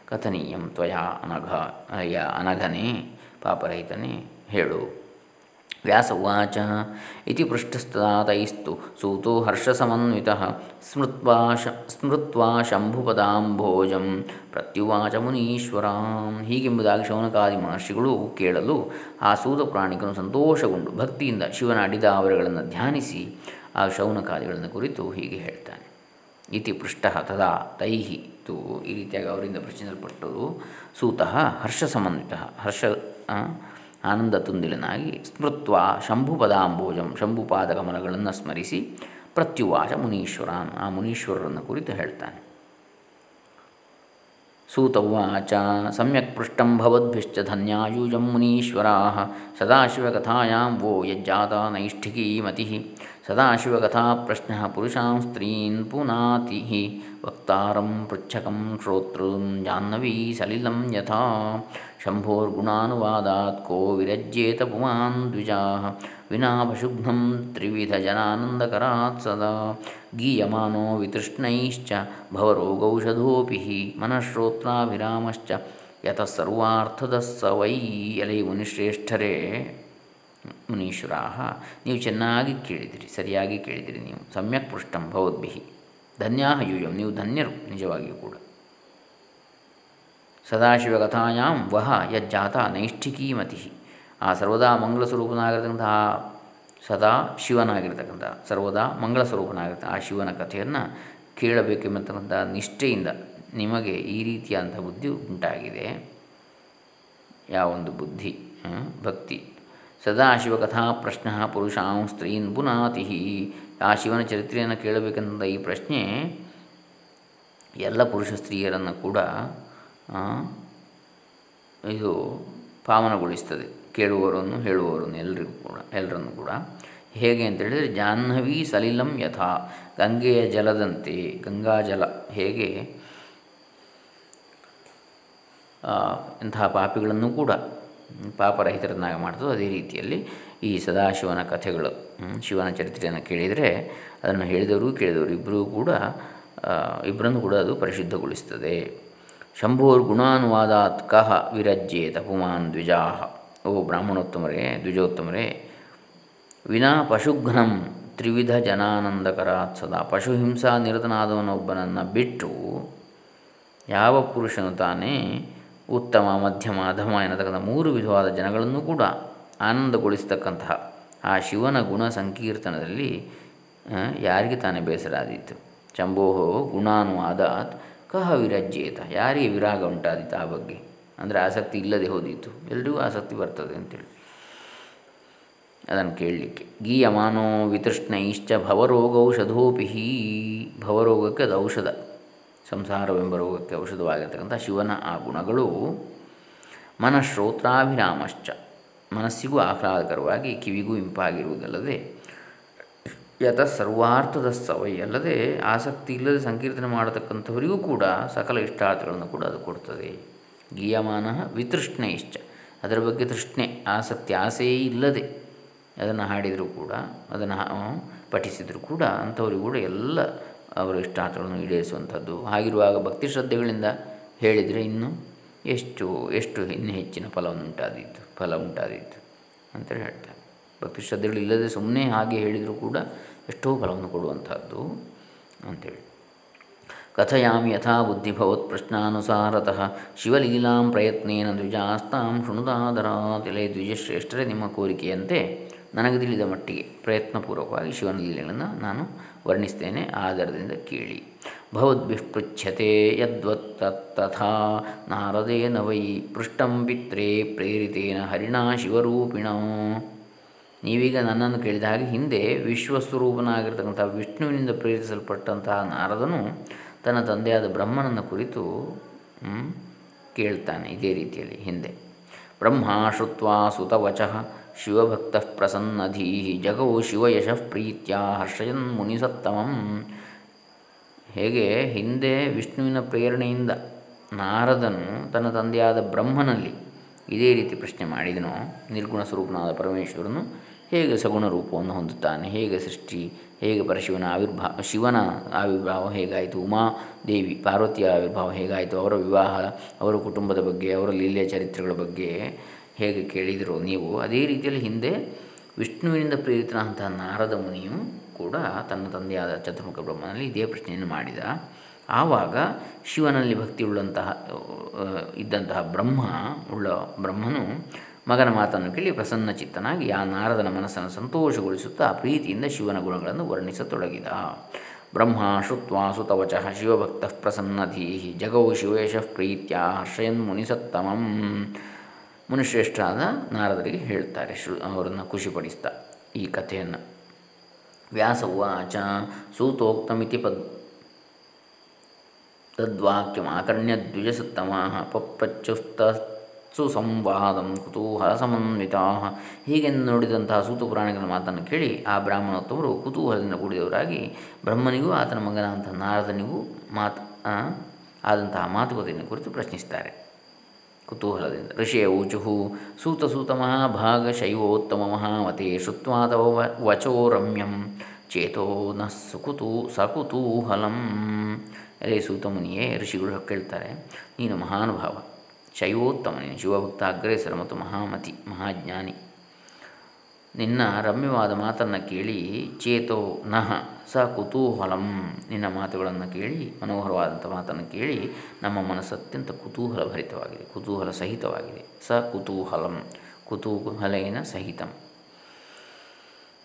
ಕಥನೀಯಂ ತ್ವಯ ಅನಘ ಅಯ್ಯ ಅನಘನೇ ಪಾಪರಹಿತನೇ ಹೇಳು. ವ್ಯಾಸ ಉಚ ಇತಿ ಪೃಷ್ಟಸ್ತೈಸ್ತು ಸೂತೋ ಹರ್ಷಸಮನ್ವಿತಃ ಸ್ಮೃತ್ವಾ ಶ ಸ್ಮೃತ್ವಾ ಶಂಭುಪದಾಂಭೋಜಂ ಪ್ರತ್ಯುವಾಚ ಮುನೀಶ್ವರಾಂ ಹೀಗೆಂಬುದಾಗಿ ಶೌನಕಾದಿ ಮಹರ್ಷಿಗಳು ಕೇಳಲು ಆ ಸೂತ ಪ್ರಾಣಿಕನು ಸಂತೋಷಗೊಂಡು ಭಕ್ತಿಯಿಂದ ಶಿವನ ಅಡಿದ ಅವರುಗಳನ್ನು ಧ್ಯಾನಿಸಿ ಆ ಶೌನಕಾದಿಗಳನ್ನು ಕುರಿತು ಹೀಗೆ ಹೇಳ್ತಾನೆ. ಇತಿ ಪೃಷ್ಟ ತದಾ ತೈಹಿ. ತು ಈ ರೀತಿಯಾಗಿ ಅವರಿಂದ ಪ್ರಶ್ನಿಸಲ್ಪಟ್ಟರು ಸೂತಃ ಹರ್ಷ ಸಮನ್ವಿತ ಹರ್ಷ ಆನಂದ ತುಂದಿಲನಾಗಿ ಸ್ಮೃತ್ವ ಶಂಭುಪದಾಂಬೋಜಂ ಶಂಭುಪಾದ ಕಮಲಗಳನ್ನು ಸ್ಮರಿಸಿ ಪ್ರತ್ಯುವಾಚ ಮುನೀಶ್ವರಾನ್, ಆ ಮುನೀಶ್ವರರನ್ನು ಕುರಿತು ಹೇಳ್ತಾನೆ. ಸೂತವಾಚ, ಸಮ್ಯಕ್ ಪೃಷ್ಟಂ ಭವದ್ಭಿಶ್ಚ ಧನ್ಯಾಯೂಜಂ ಮುನೀಶ್ವರಾ, ಸದಾಶಿವಕಥಾಯಾಂ ವೋ ಯಜ್ಜಾತ ನೈಷ್ಠಿಕೀ ಮತಿ ಸದಾಶಿವಕಥಾ ಪ್ರಶ್ನ ಪುರುಷಾಂ ಸ್ತ್ರೀನ್ ಪುನಾತಿ ವಕ್ತಾರಂ ಪೃಚ್ಛಕಂ ಶ್ರೋತೃಂ ಜಾಹ್ನವೀ ಸಲಿಲಂ ಯಥಾ ಶಂಭೋರ್ಗುಣಾನುವಾದಾತ್ ಕೋ ವಿರಜ್ಯೇತ ಪುಮಾನ್ ದ್ವಿಜಾ ವಿನಾ ಪಶುಘ್ನಂ ತ್ರಿವಿಧಜನಾನಂದಕರಾತ್ ಸದಾ ಗೀಯಮಾನೋ ವಿತೃಷ್ಣೈಶ್ಚ ಭವರೋಗೌಷಧೋಪಿ ಮನಃಶ್ರೋತ್ರಾಭಿರಾಮಶ್ಚ ಯತಃ ಸರ್ವಾರ್ಥದ ಸ ವೈ ಎಲೈ ಮುನಿಶ್ರೇಷ್ಠರೇ ಮುನೀಶ್ವರಾ ನೀವು ಚೆನ್ನಾಗಿ ಕೇಳಿದಿರಿ, ಸರಿಯಾಗಿ ಕೇಳಿದಿರಿ ನೀವು. ಸಮ್ಯಕ್ ಪೃಷ್ಟಂ ಭವದ್ಭಿ ಧನ್ಯಾಹ ಯೂಯಂ ನೀವು ಧನ್ಯರು, ನಿಜವಾಗಿಯೂ ಕೂಡ. ಸದಾಶಿವಕಥಾಯಾಂ ವಹ ಯಜ್ಜಾತ ನೈಷ್ಠಿಕೀ ನೈಷ್ಠಿಕೀಮತಿ ಆ ಸರ್ವದಾ ಮಂಗಳ ಸ್ವರೂಪನಾಗಿರ್ತಕ್ಕಂತಹ ಸದಾ ಶಿವನಾಗಿರ್ತಕ್ಕಂಥ, ಸರ್ವದಾ ಮಂಗಳ ಸ್ವರೂಪನಾಗಿರ್ತ ಆ ಶಿವನ ಕಥೆಯನ್ನು ಕೇಳಬೇಕೆಂಬತಕ್ಕಂಥ ನಿಷ್ಠೆಯಿಂದ ನಿಮಗೆ ಈ ರೀತಿಯಾದಂಥ ಬುದ್ಧಿ ಉಂಟಾಗಿದೆ. ಯಾವೊಂದು ಬುದ್ಧಿ ಭಕ್ತಿ. ಸದಾ ಶಿವಕಥಾ ಪ್ರಶ್ನ ಪುರುಷಾಂ ಸ್ತ್ರೀನ್ ಪುನಾತಿ. ಆ ಶಿವನ ಚರಿತ್ರೆಯನ್ನು ಕೇಳಬೇಕಂತ ಈ ಪ್ರಶ್ನೆ ಎಲ್ಲ ಪುರುಷ ಸ್ತ್ರೀಯರನ್ನು ಕೂಡ ಇದು ಪಾವನಗೊಳಿಸ್ತದೆ, ಕೇಳುವವರನ್ನು, ಹೇಳುವವರನ್ನು ಎಲ್ಲರಿಗೂ ಕೂಡ ಎಲ್ಲರನ್ನು ಕೂಡ. ಹೇಗೆ ಅಂತೇಳಿದರೆ ಜಾಹ್ನವಿ ಸಲಿಲಂ ಯಥಾ, ಗಂಗೆಯ ಜಲದಂತೆ, ಗಂಗಾ ಜಲ, ಹೇಗೆ ಇಂತಹ ಪಾಪಿಗಳನ್ನು ಕೂಡ ಪಾಪರಹಿತರನ್ನಾಗಿ ಮಾಡ್ತದೋ ಅದೇ ರೀತಿಯಲ್ಲಿ ಈ ಸದಾಶಿವನ ಕಥೆಗಳು ಶಿವನ ಚರಿತ್ರೆಯನ್ನು ಕೇಳಿದರೆ ಅದನ್ನು ಹೇಳಿದವರು ಕೇಳಿದವರು ಇಬ್ಬರೂ ಕೂಡ ಇಬ್ಬರನ್ನು ಕೂಡ ಅದು ಪರಿಶುದ್ಧಗೊಳಿಸ್ತದೆ. ಶಂಭೋರ್ ಗುಣಾನುವಾದಾತ್ ಕಹ ವಿರಜ್ಯೇತ ತಪುಮಾನ್ ದ್ವಿಜಾಹ. ಓ ಬ್ರಾಹ್ಮಣೋತ್ತಮರೇ, ದ್ವಿಜೋತ್ತಮರೇ, ವಿನಾ ಪಶುಘ್ನಂ ತ್ರಿವಿಧ ಜನಾನಂದಕರಾತ್ ಸದಾ. ಪಶು ಹಿಂಸಾ ನಿರತನಾದವನೊಬ್ಬನನ್ನು ಬಿಟ್ಟು ಯಾವ ಪುರುಷನು ತಾನೇ ಉತ್ತಮ, ಮಧ್ಯಮ ಅಧಮ ಎನ್ನತಕ್ಕಂಥ ಮೂರು ವಿಧವಾದ ಜನಗಳನ್ನು ಕೂಡ ಆನಂದಗೊಳಿಸತಕ್ಕಂತಹ ಆ ಶಿವನ ಗುಣ ಸಂಕೀರ್ತನದಲ್ಲಿ ಯಾರಿಗೆ ತಾನೇ ಬೇಸರಾದೀತು? ಚಂಬೋಹೋ ಗುಣಾನುವಾದಾತ್ ಕಹ ವಿರಜ್ಯೇತ. ಯಾರಿಗೆ ವಿರಾಗ ಉಂಟಾದೀತು ಆ ಬಗ್ಗೆ? ಅಂದರೆ ಆಸಕ್ತಿ ಇಲ್ಲದೆ ಹೋದೀತು. ಎಲ್ರಿಗೂ ಆಸಕ್ತಿ ಬರ್ತದೆ ಅಂತೇಳಿ. ಅದನ್ನು ಕೇಳಲಿಕ್ಕೆ. ಗೀಯಮಾನೋ ವಿತೃಷ್ಣೈಶ್ಚ ಭವರೋಗೌಷಧೋಪಿ ಭವರೋಗಕ್ಕೆ ಅದು ಔಷಧ. ಸಂಸಾರವೆಂಬ ರೋಗಕ್ಕೆ ಔಷಧವಾಗಿರ್ತಕ್ಕಂಥ ಶಿವನ ಆ ಗುಣಗಳು ಮನಶ್ರೋತ್ರಾಭಿರಾಮಶ್ಚ. ಮನಸ್ಸಿಗೂ ಆಹ್ಲಾದಕರವಾಗಿ, ಕಿವಿಗೂ ಇಂಪಾಗಿರುವುದಲ್ಲದೆ ಯಥ ಸರ್ವಾರ್ಥದ ಸವೈ ಅಲ್ಲದೆ ಆಸಕ್ತಿ ಇಲ್ಲದೆ ಸಂಕೀರ್ತನೆ ಮಾಡತಕ್ಕಂಥವರಿಗೂ ಕೂಡ ಸಕಲ ಇಷ್ಟಾರ್ಥಗಳನ್ನು ಕೂಡ ಅದು ಕೊಡ್ತದೆ. ಗೀಯಮಾನ ವಿತೃಷ್ಣೆ ಅದರ ಬಗ್ಗೆ ತೃಷ್ಣೆ, ಆಸಕ್ತಿ, ಆಸೆಯೇ ಇಲ್ಲದೆ ಅದನ್ನು ಹಾಡಿದರೂ ಕೂಡ, ಅದನ್ನು ಪಠಿಸಿದರೂ ಕೂಡ ಅಂಥವರಿಗೂ ಕೂಡ ಎಲ್ಲ ಅವರ ಇಷ್ಟಾರ್ಥಗಳನ್ನು ಈಡೇರಿಸುವಂಥದ್ದು. ಹಾಗಿರುವಾಗ ಭಕ್ತಿ ಶ್ರದ್ಧೆಗಳಿಂದ ಹೇಳಿದರೆ ಇನ್ನು ಎಷ್ಟು ಎಷ್ಟು ಇನ್ನು ಹೆಚ್ಚಿನ ಫಲವನ್ನು ಉಂಟಾದೀತು, ಫಲ ಉಂಟಾದೀತು ಅಂತೇಳಿ ಹೇಳ್ತಾರೆ. ಭಕ್ತಿ ಶ್ರದ್ಧೆಗಳಿಲ್ಲದೆ ಸುಮ್ಮನೆ ಹಾಗೆ ಹೇಳಿದರೂ ಕೂಡ ಎಷ್ಟೋ ಫಲವನ್ನು ಕೊಡುವಂಥದ್ದು ಅಂಥೇಳಿ ಕಥಯಾಮಿ ಯಥಾ ಬುದ್ಧಿಭವತ್ ಪ್ರಶ್ನಾನುಸಾರತಃ ಶಿವಲೀಲಾಂ ಪ್ರಯತ್ನೇನ ದ್ವಿಜಾಸ್ತಾಂ ಶೃಣುದಾದರಾತಿಲೆ ದ್ವಿಜಶ್ರೇಷ್ಠರೇ ನಿಮ್ಮ ಕೋರಿಕೆಯಂತೆ ನನಗೆ ತಿಳಿದ ಮಟ್ಟಿಗೆ ಪ್ರಯತ್ನಪೂರ್ವಕವಾಗಿ ಶಿವನ ಲೀಲೆಗಳನ್ನು ನಾನು ವರ್ಣಿಸ್ತೇನೆ ಆಧಾರದಿಂದ ಕೇಳಿ. ಭವದ್ಭಿಪೃಚ್ಛತೆ ಯದ್ವತ್ ತಥಾ ನಾರದೇನ ವೈ ಪೃಷ್ಟಂ ಪಿತ್ರೇ ಪ್ರೇರಿತೇನ ಹರಿಣಾ ಶಿವರೂಪಿಣ. ನೀವೀಗ ನನ್ನನ್ನು ಕೇಳಿದ ಹಾಗೆ ಹಿಂದೆ ವಿಶ್ವಸ್ವರೂಪನಾಗಿರ್ತಕ್ಕಂಥ ವಿಷ್ಣುವಿನಿಂದ ಪ್ರೇರಿಸಲ್ಪಟ್ಟಂತಹ ನಾರದನು ತನ್ನ ತಂದೆಯಾದ ಬ್ರಹ್ಮನನ್ನು ಕುರಿತು ಕೇಳ್ತಾನೆ ಇದೇ ರೀತಿಯಲ್ಲಿ ಹಿಂದೆ. ಬ್ರಹ್ಮ ಶ್ರುತ್ವಾ ಸುತವಚಃ ಶಿವಭಕ್ತ ಪ್ರಸನ್ನಧೀ ಜಗೌ ಶಿವಯಶಃ ಪ್ರೀತ್ಯ, ಹರ್ಷಯನ್ ಮುನಿಸತ್ತಮಂ. ಹೇಗೆ? ಹಿಂದೆ ವಿಷ್ಣುವಿನ ಪ್ರೇರಣೆಯಿಂದ ನಾರದನು ತನ್ನ ತಂದೆಯಾದ ಬ್ರಹ್ಮನಲ್ಲಿ ಇದೇ ರೀತಿ ಪ್ರಶ್ನೆ ಮಾಡಿದನೋ. ನಿರ್ಗುಣ ಸ್ವರೂಪನಾದ ಪರಮೇಶ್ವರನು ಹೇಗೆ ಸಗುಣ ರೂಪವನ್ನು ಹೊಂದುತ್ತಾನೆ? ಹೇಗೆ ಸೃಷ್ಟಿ? ಹೇಗೆ ಪರಶಿವನ ಆವಿರ್ಭಾವ ಶಿವನ ಆವಿರ್ಭಾವ ಹೇಗಾಯಿತು? ಉಮಾ ದೇವಿ ಪಾರ್ವತಿಯ ಆವಿರ್ಭಾವ ಹೇಗಾಯಿತು? ಅವರ ವಿವಾಹ, ಅವರ ಕುಟುಂಬದ ಬಗ್ಗೆ, ಅವರ ಲೀಲೆಯ ಚರಿತ್ರೆಗಳ ಬಗ್ಗೆ ಹೇಗೆ ಕೇಳಿದರು ನೀವು, ಅದೇ ರೀತಿಯಲ್ಲಿ ಹಿಂದೆ ವಿಷ್ಣುವಿನಿಂದ ಪ್ರೇರಿತನಾದಂತಹ ನಾರದ ಮುನಿಯು ಕೂಡ ತನ್ನ ತಂದೆಯಾದ ಚತುರ್ಮುಖ ಬ್ರಹ್ಮನಲ್ಲಿ ಇದೇ ಪ್ರಶ್ನೆಯನ್ನು ಮಾಡಿದ. ಆವಾಗ ಶಿವನಲ್ಲಿ ಭಕ್ತಿಯುಳ್ಳಂತಹ ಇದ್ದಂತಹ ಬ್ರಹ್ಮ, ಉಳ್ಳ ಬ್ರಹ್ಮನು ಮಗನ ಮಾತನ್ನು ಕೇಳಿ ಪ್ರಸನ್ನ ಚಿತ್ತನಾಗಿ ಆ ನಾರದನ ಮನಸ್ಸನ್ನು ಸಂತೋಷಗೊಳಿಸುತ್ತಾ ಪ್ರೀತಿಯಿಂದ ಶಿವನ ಗುಣಗಳನ್ನು ವರ್ಣಿಸತೊಡಗಿದ. ಬ್ರಹ್ಮ ಶುತ್ವಾ ಸುತವಚ ಶಿವಭಕ್ತಃ ಪ್ರಸನ್ನಧೀ ಜಗೌ ಶಿವೇಶ ಪ್ರೀತ್ಯ ಹರ್ಷಯನ್ ಮುನಿಸತ್ತಮಂ ಮುನಿಶ್ರೇಷ್ಠರಾದ ನಾರದರಿಗೆ ಹೇಳ್ತಾರೆ, ಶ್ರು, ಅವರನ್ನು ಖುಷಿಪಡಿಸ್ತಾ ಈ ಕಥೆಯನ್ನು. ವ್ಯಾಸ ಉಚ ಸೂತೋಕ್ತಮಿತಿ ಪದ್, ತದ್ವಾಕ್ಯಮಾಕರ್ಣ್ಯ ದ್ವಿಜಸತ್ತಮ ಪಪ್ಪಚ್ಚುಸ್ತ ಸುಸಂವಾದಂ ಕುತೂಹಲ ಸಮನ್ವಿತಾ ಹೀಗೆಂದು ನೋಡಿದಂತಹ ಸೂತ ಪುರಾಣಿಗಳ ಮಾತನ್ನು ಕೇಳಿ ಆ ಬ್ರಾಹ್ಮಣೋತ್ತಮರು ಕುತೂಹಲದಿಂದ ಕೂಡಿದವರಾಗಿ ಬ್ರಹ್ಮನಿಗೂ ಆತನ ಮಗನಾದಂಥ ನಾರದನಿಗೂ ಮಾತು ಆದಂತಹ ಮಾತುಕತೆಯನ್ನು ಕುರಿತು ಪ್ರಶ್ನಿಸ್ತಾರೆ. ಕುತೂಹಲದಿಂದ. ಋಷಿಯ ಊಚುಹು ಸೂತ ಸೂತ ಮಹಾಭಾಗ ಶೈವೋತ್ತಮ ಮಹಾಮತೆ ಶ್ರುತ್ವಾ ತವ ವಚೋ ರಮ್ಯಂ ಚೇತೋ ನ ಸುಕುತೂ ಸಕುತೂಹಲಂ. ಎಲೆ ಸೂತ ಮುನಿಯೇ ಋಷಿಗಳು ಕೇಳ್ತಾರೆ, ನೀನು ಮಹಾನುಭಾವ ಶೈವೋತ್ತಮ ನೀನು ಶಿವಭಕ್ತ, ಅಗ್ರೇಸರ ಮತ್ತು ಮಹಾಮತಿ, ಮಹಾಜ್ಞಾನಿ. ನಿನ್ನ ರಮ್ಯವಾದ ಮಾತನ್ನು ಕೇಳಿ ಚೇತೋ ನಹ ಸ ಕುತೂಹಲಂ. ನಿನ್ನ ಮಾತುಗಳನ್ನು ಕೇಳಿ ಮನೋಹರವಾದಂಥ ಮಾತನ್ನು ಕೇಳಿ ನಮ್ಮ ಮನಸ್ಸು ಅತ್ಯಂತ ಕುತೂಹಲ ಭರಿತವಾಗಿದೆ ಕುತೂಹಲ ಸಹಿತವಾಗಿದೆ. ಸ ಕುತೂಹಲಂ, ಕುತೂಹಲೇನ ಸಹಿತಂ.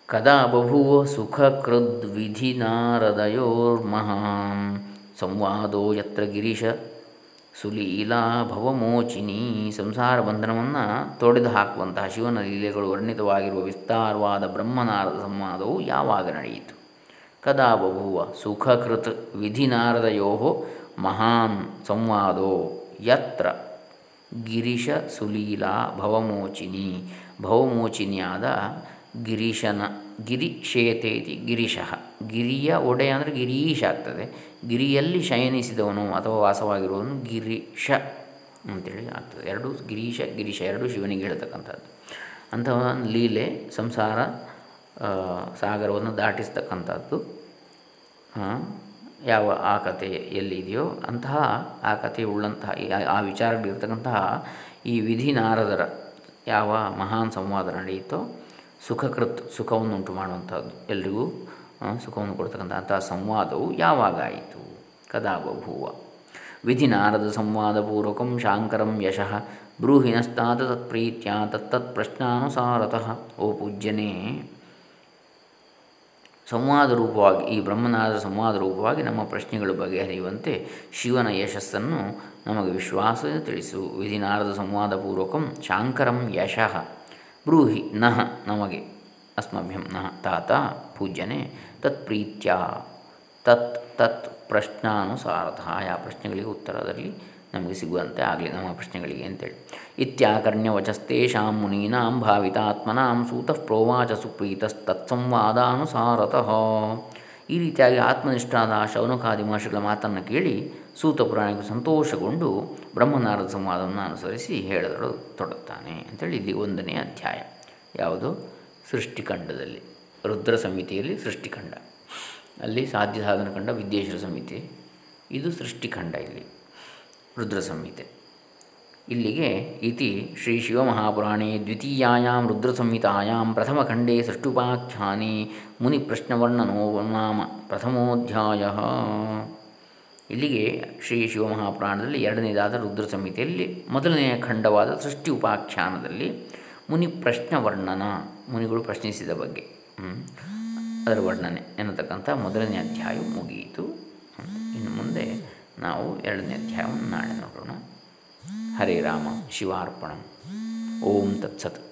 ಕದಾ ಬಭೂವ ಸುಖಕೃದ್ವಿಧಿನಾರದಯೋರ್ಮಹಾಂ ಸಂವಾದೋ ಯತ್ರ ಗಿರೀಶ ಸುಲೀಲಾ ಭವಮೋಚಿನಿ ಸಂಸಾರ ಬಂಧನವನ್ನು ತೊಡೆದು ಹಾಕುವಂತಹ ಶಿವನ ಲೀಲೆಗಳು ವರ್ಣಿತವಾಗಿರುವ ವಿಸ್ತಾರವಾದ ಬ್ರಹ್ಮನಾರದ ಸಂವಾದವು ಯಾವಾಗ ನಡೆಯಿತು? ಕದಾ ಬಭೂವ ಸುಖಕೃತ್ ವಿಧಿನಾರದಯೋ ಮಹಾನ್ ಸಂವಾದೋ ಯತ್ರ. ಗಿರೀಶ ಸುಲೀಲಾ ಭವಮೋಚಿನಿ ಭವಮೋಚಿನಿಯಾದ ಗಿರೀಶನ ಗಿರಿಶೇತೇತಿ ಗಿರೀಶಃ. ಗಿರಿಯ ಒಡೆ ಅಂದರೆ ಗಿರೀಶ ಆಗ್ತದೆ. ಗಿರಿಯಲ್ಲಿ ಶಯನಿಸಿದವನು ಅಥವಾ ವಾಸವಾಗಿರುವವನು ಗಿರೀಶ ಅಂತೇಳಿ ಆಗ್ತದೆ. ಎರಡು ಗಿರೀಶ ಗಿರೀಶ ಎರಡು ಶಿವನಿಗೆ ಹೇಳ್ತಕ್ಕಂಥದ್ದು. ಅಂತಹ ಲೀಲೆ, ಸಂಸಾರ ಸಾಗರವನ್ನು ದಾಟಿಸ್ತಕ್ಕಂಥದ್ದು. ಯಾವ ಆ ಕಥೆ ಎಲ್ಲಿದೆಯೋ ಅಂತಹ ಆ ಕಥೆ ಉಳ್ಳಂತಹ ಆ ವಿಚಾರಗಳಿರ್ತಕ್ಕಂತಹ ಈ ವಿಧಿ ನಾರದರ ಯಾವ ಮಹಾನ್ ಸಂವಾದ ನಡೆಯಿತೋ ಸುಖಕೃತ್ ಸುಖವನ್ನು ಉಂಟು ಮಾಡುವಂಥದ್ದು ಎಲ್ರಿಗೂ. ಸುಖವನ್ನು ಕೊಡ್ತಕ್ಕಂಥ ಅಂತಹ ಸಂವಾದವು ಯಾವಾಗಾಯಿತು ಕದಾ ಬಭೂವ ವಿಧಿ ನಾರದ ಸಂವಾದಪೂರ್ವಕಂ ಶಾಂಕರಂ ಯಶಃ ಬ್ರೂಹಿನಸ್ತಾತ ತತ್ಪ್ರೀತ್ಯ ತತ್ತತ್ ಪ್ರಶ್ನಾನುಸಾರತಃ, ಓ ಪೂಜ್ಯನೇ. ಸಂವಾದ ರೂಪವಾಗಿ, ಈ ಬ್ರಹ್ಮನಾದ ಸಂವಾದ ರೂಪವಾಗಿ ನಮ್ಮ ಪ್ರಶ್ನೆಗಳು ಬಗೆಹರಿಯುವಂತೆ ಶಿವನ ಯಶಸ್ಸನ್ನು ನಮಗೆ ವಿಶ್ವಾಸದಿಂದ ತಿಳಿಸು. ವಿಧಿನಾರದ ಸಂವಾದಪೂರ್ವಕಂ ಶಾಂಕರಂ ಯಶಃ, ಬ್ರೂಹಿ ನಃ ನಮಗೆ, ಅಸ್ಮಭ್ಯಂ ನಹ ತಾತ ಪೂಜ್ಯನೆ. ತತ್ಪ್ರೀತ್ಯ ತತ್ ತತ್ ಪ್ರಶ್ನಾನುಸಾರತಃ. ಆಯಾ ಪ್ರಶ್ನೆಗಳಿಗೆ ಉತ್ತರದಲ್ಲಿ ನಮಗೆ ಸಿಗುವಂತೆ ಆಗಲಿ, ನಮ್ಮ ಪ್ರಶ್ನೆಗಳಿಗೆ ಅಂತೇಳಿ. ಇತ್ಯಾಕರ್ಣ್ಯ ವಚಸ್ತೇಷಾಂ ಮುನೀನಾಂ ಭಾವಿತಾತ್ಮನಾಂ ಸೂತಃ ಪ್ರೋವಾಚ ಸುಪ್ರೀತಸ್ತತ್ಸಂವಾದಾನುಸಾರತಃ. ಈ ರೀತಿಯಾಗಿ ಆತ್ಮನಿಷ್ಠಾದ ಶೌನಕಾದಿ ಮಹರ್ಷಿಗಳ ಮಾತನ್ನು ಕೇಳಿ ಸೂತ ಪುರಾಣಕ್ಕೆ ಸಂತೋಷಗೊಂಡು ಬ್ರಹ್ಮನಾರದ ಸಂವಾದವನ್ನು ಅನುಸರಿಸಿ ಹೇಳಲು ತೊಡುತ್ತಾನೆ ಅಂಥೇಳಿ ಇಲ್ಲಿ ಒಂದನೇ ಅಧ್ಯಾಯ. ಯಾವುದು? ಸೃಷ್ಟಿಖಂಡದಲ್ಲಿ. ರುದ್ರ ಸಮಿತಿಯಲ್ಲಿ ಸೃಷ್ಟಿಖಂಡ. ಅಲ್ಲಿ ಸಾಧ್ಯ ಸಾಧನ ಕಂಡ ವಿದ್ಯೇಶ್ವರ ಸಮಿತಿ. ಇದು ಸೃಷ್ಟಿಖಂಡ ಇಲ್ಲಿ, ರುದ್ರ ಸಂಹಿತೆ. ಇಲ್ಲಿಗೆ ಇತಿ ಶ್ರೀ ಶಿವಮಹಾಪುರಾಣೇ ದ್ವಿತೀಯಾಂ ರುದ್ರಸಂಹಿತಾಯಾಂ ಪ್ರಥಮಖಂಡೇ ಸೃಷ್ಟುಪಾಖ್ಯಾನೆ ಮುನಿಪ್ರಶ್ನವರ್ಣನೋ ನಾಮ ಪ್ರಥಮೋಧ್ಯಾಯ. ಇಲ್ಲಿಗೆ ಶ್ರೀ ಶಿವಮಹಾಪುರಾಣದಲ್ಲಿ ಎರಡನೇದಾದ ರುದ್ರ ಸಂಹಿತೆಯಲ್ಲಿ ಮೊದಲನೆಯ ಖಂಡವಾದ ಸೃಷ್ಟಿ ಉಪಾಖ್ಯಾನದಲ್ಲಿ ಮುನಿ ಪ್ರಶ್ನವರ್ಣನ, ಮುನಿಗಳು ಪ್ರಶ್ನಿಸಿದ ಬಗ್ಗೆ. ಅದರ ವರ್ಣನೆ ಎನ್ನತಕ್ಕಂಥ ಮೊದಲನೇ ಅಧ್ಯಾಯ ಮುಗಿಯಿತು. ಇನ್ನು ಮುಂದೆ ನಾವು ಎರಡನೇ ಅಧ್ಯಾಯವನ್ನು ನಾಳೆ ನೋಡೋಣ. ಹರೇ ರಾಮ, ಶಿವಾರ್ಪಣ. ಓಂ ತತ್ಸತ್.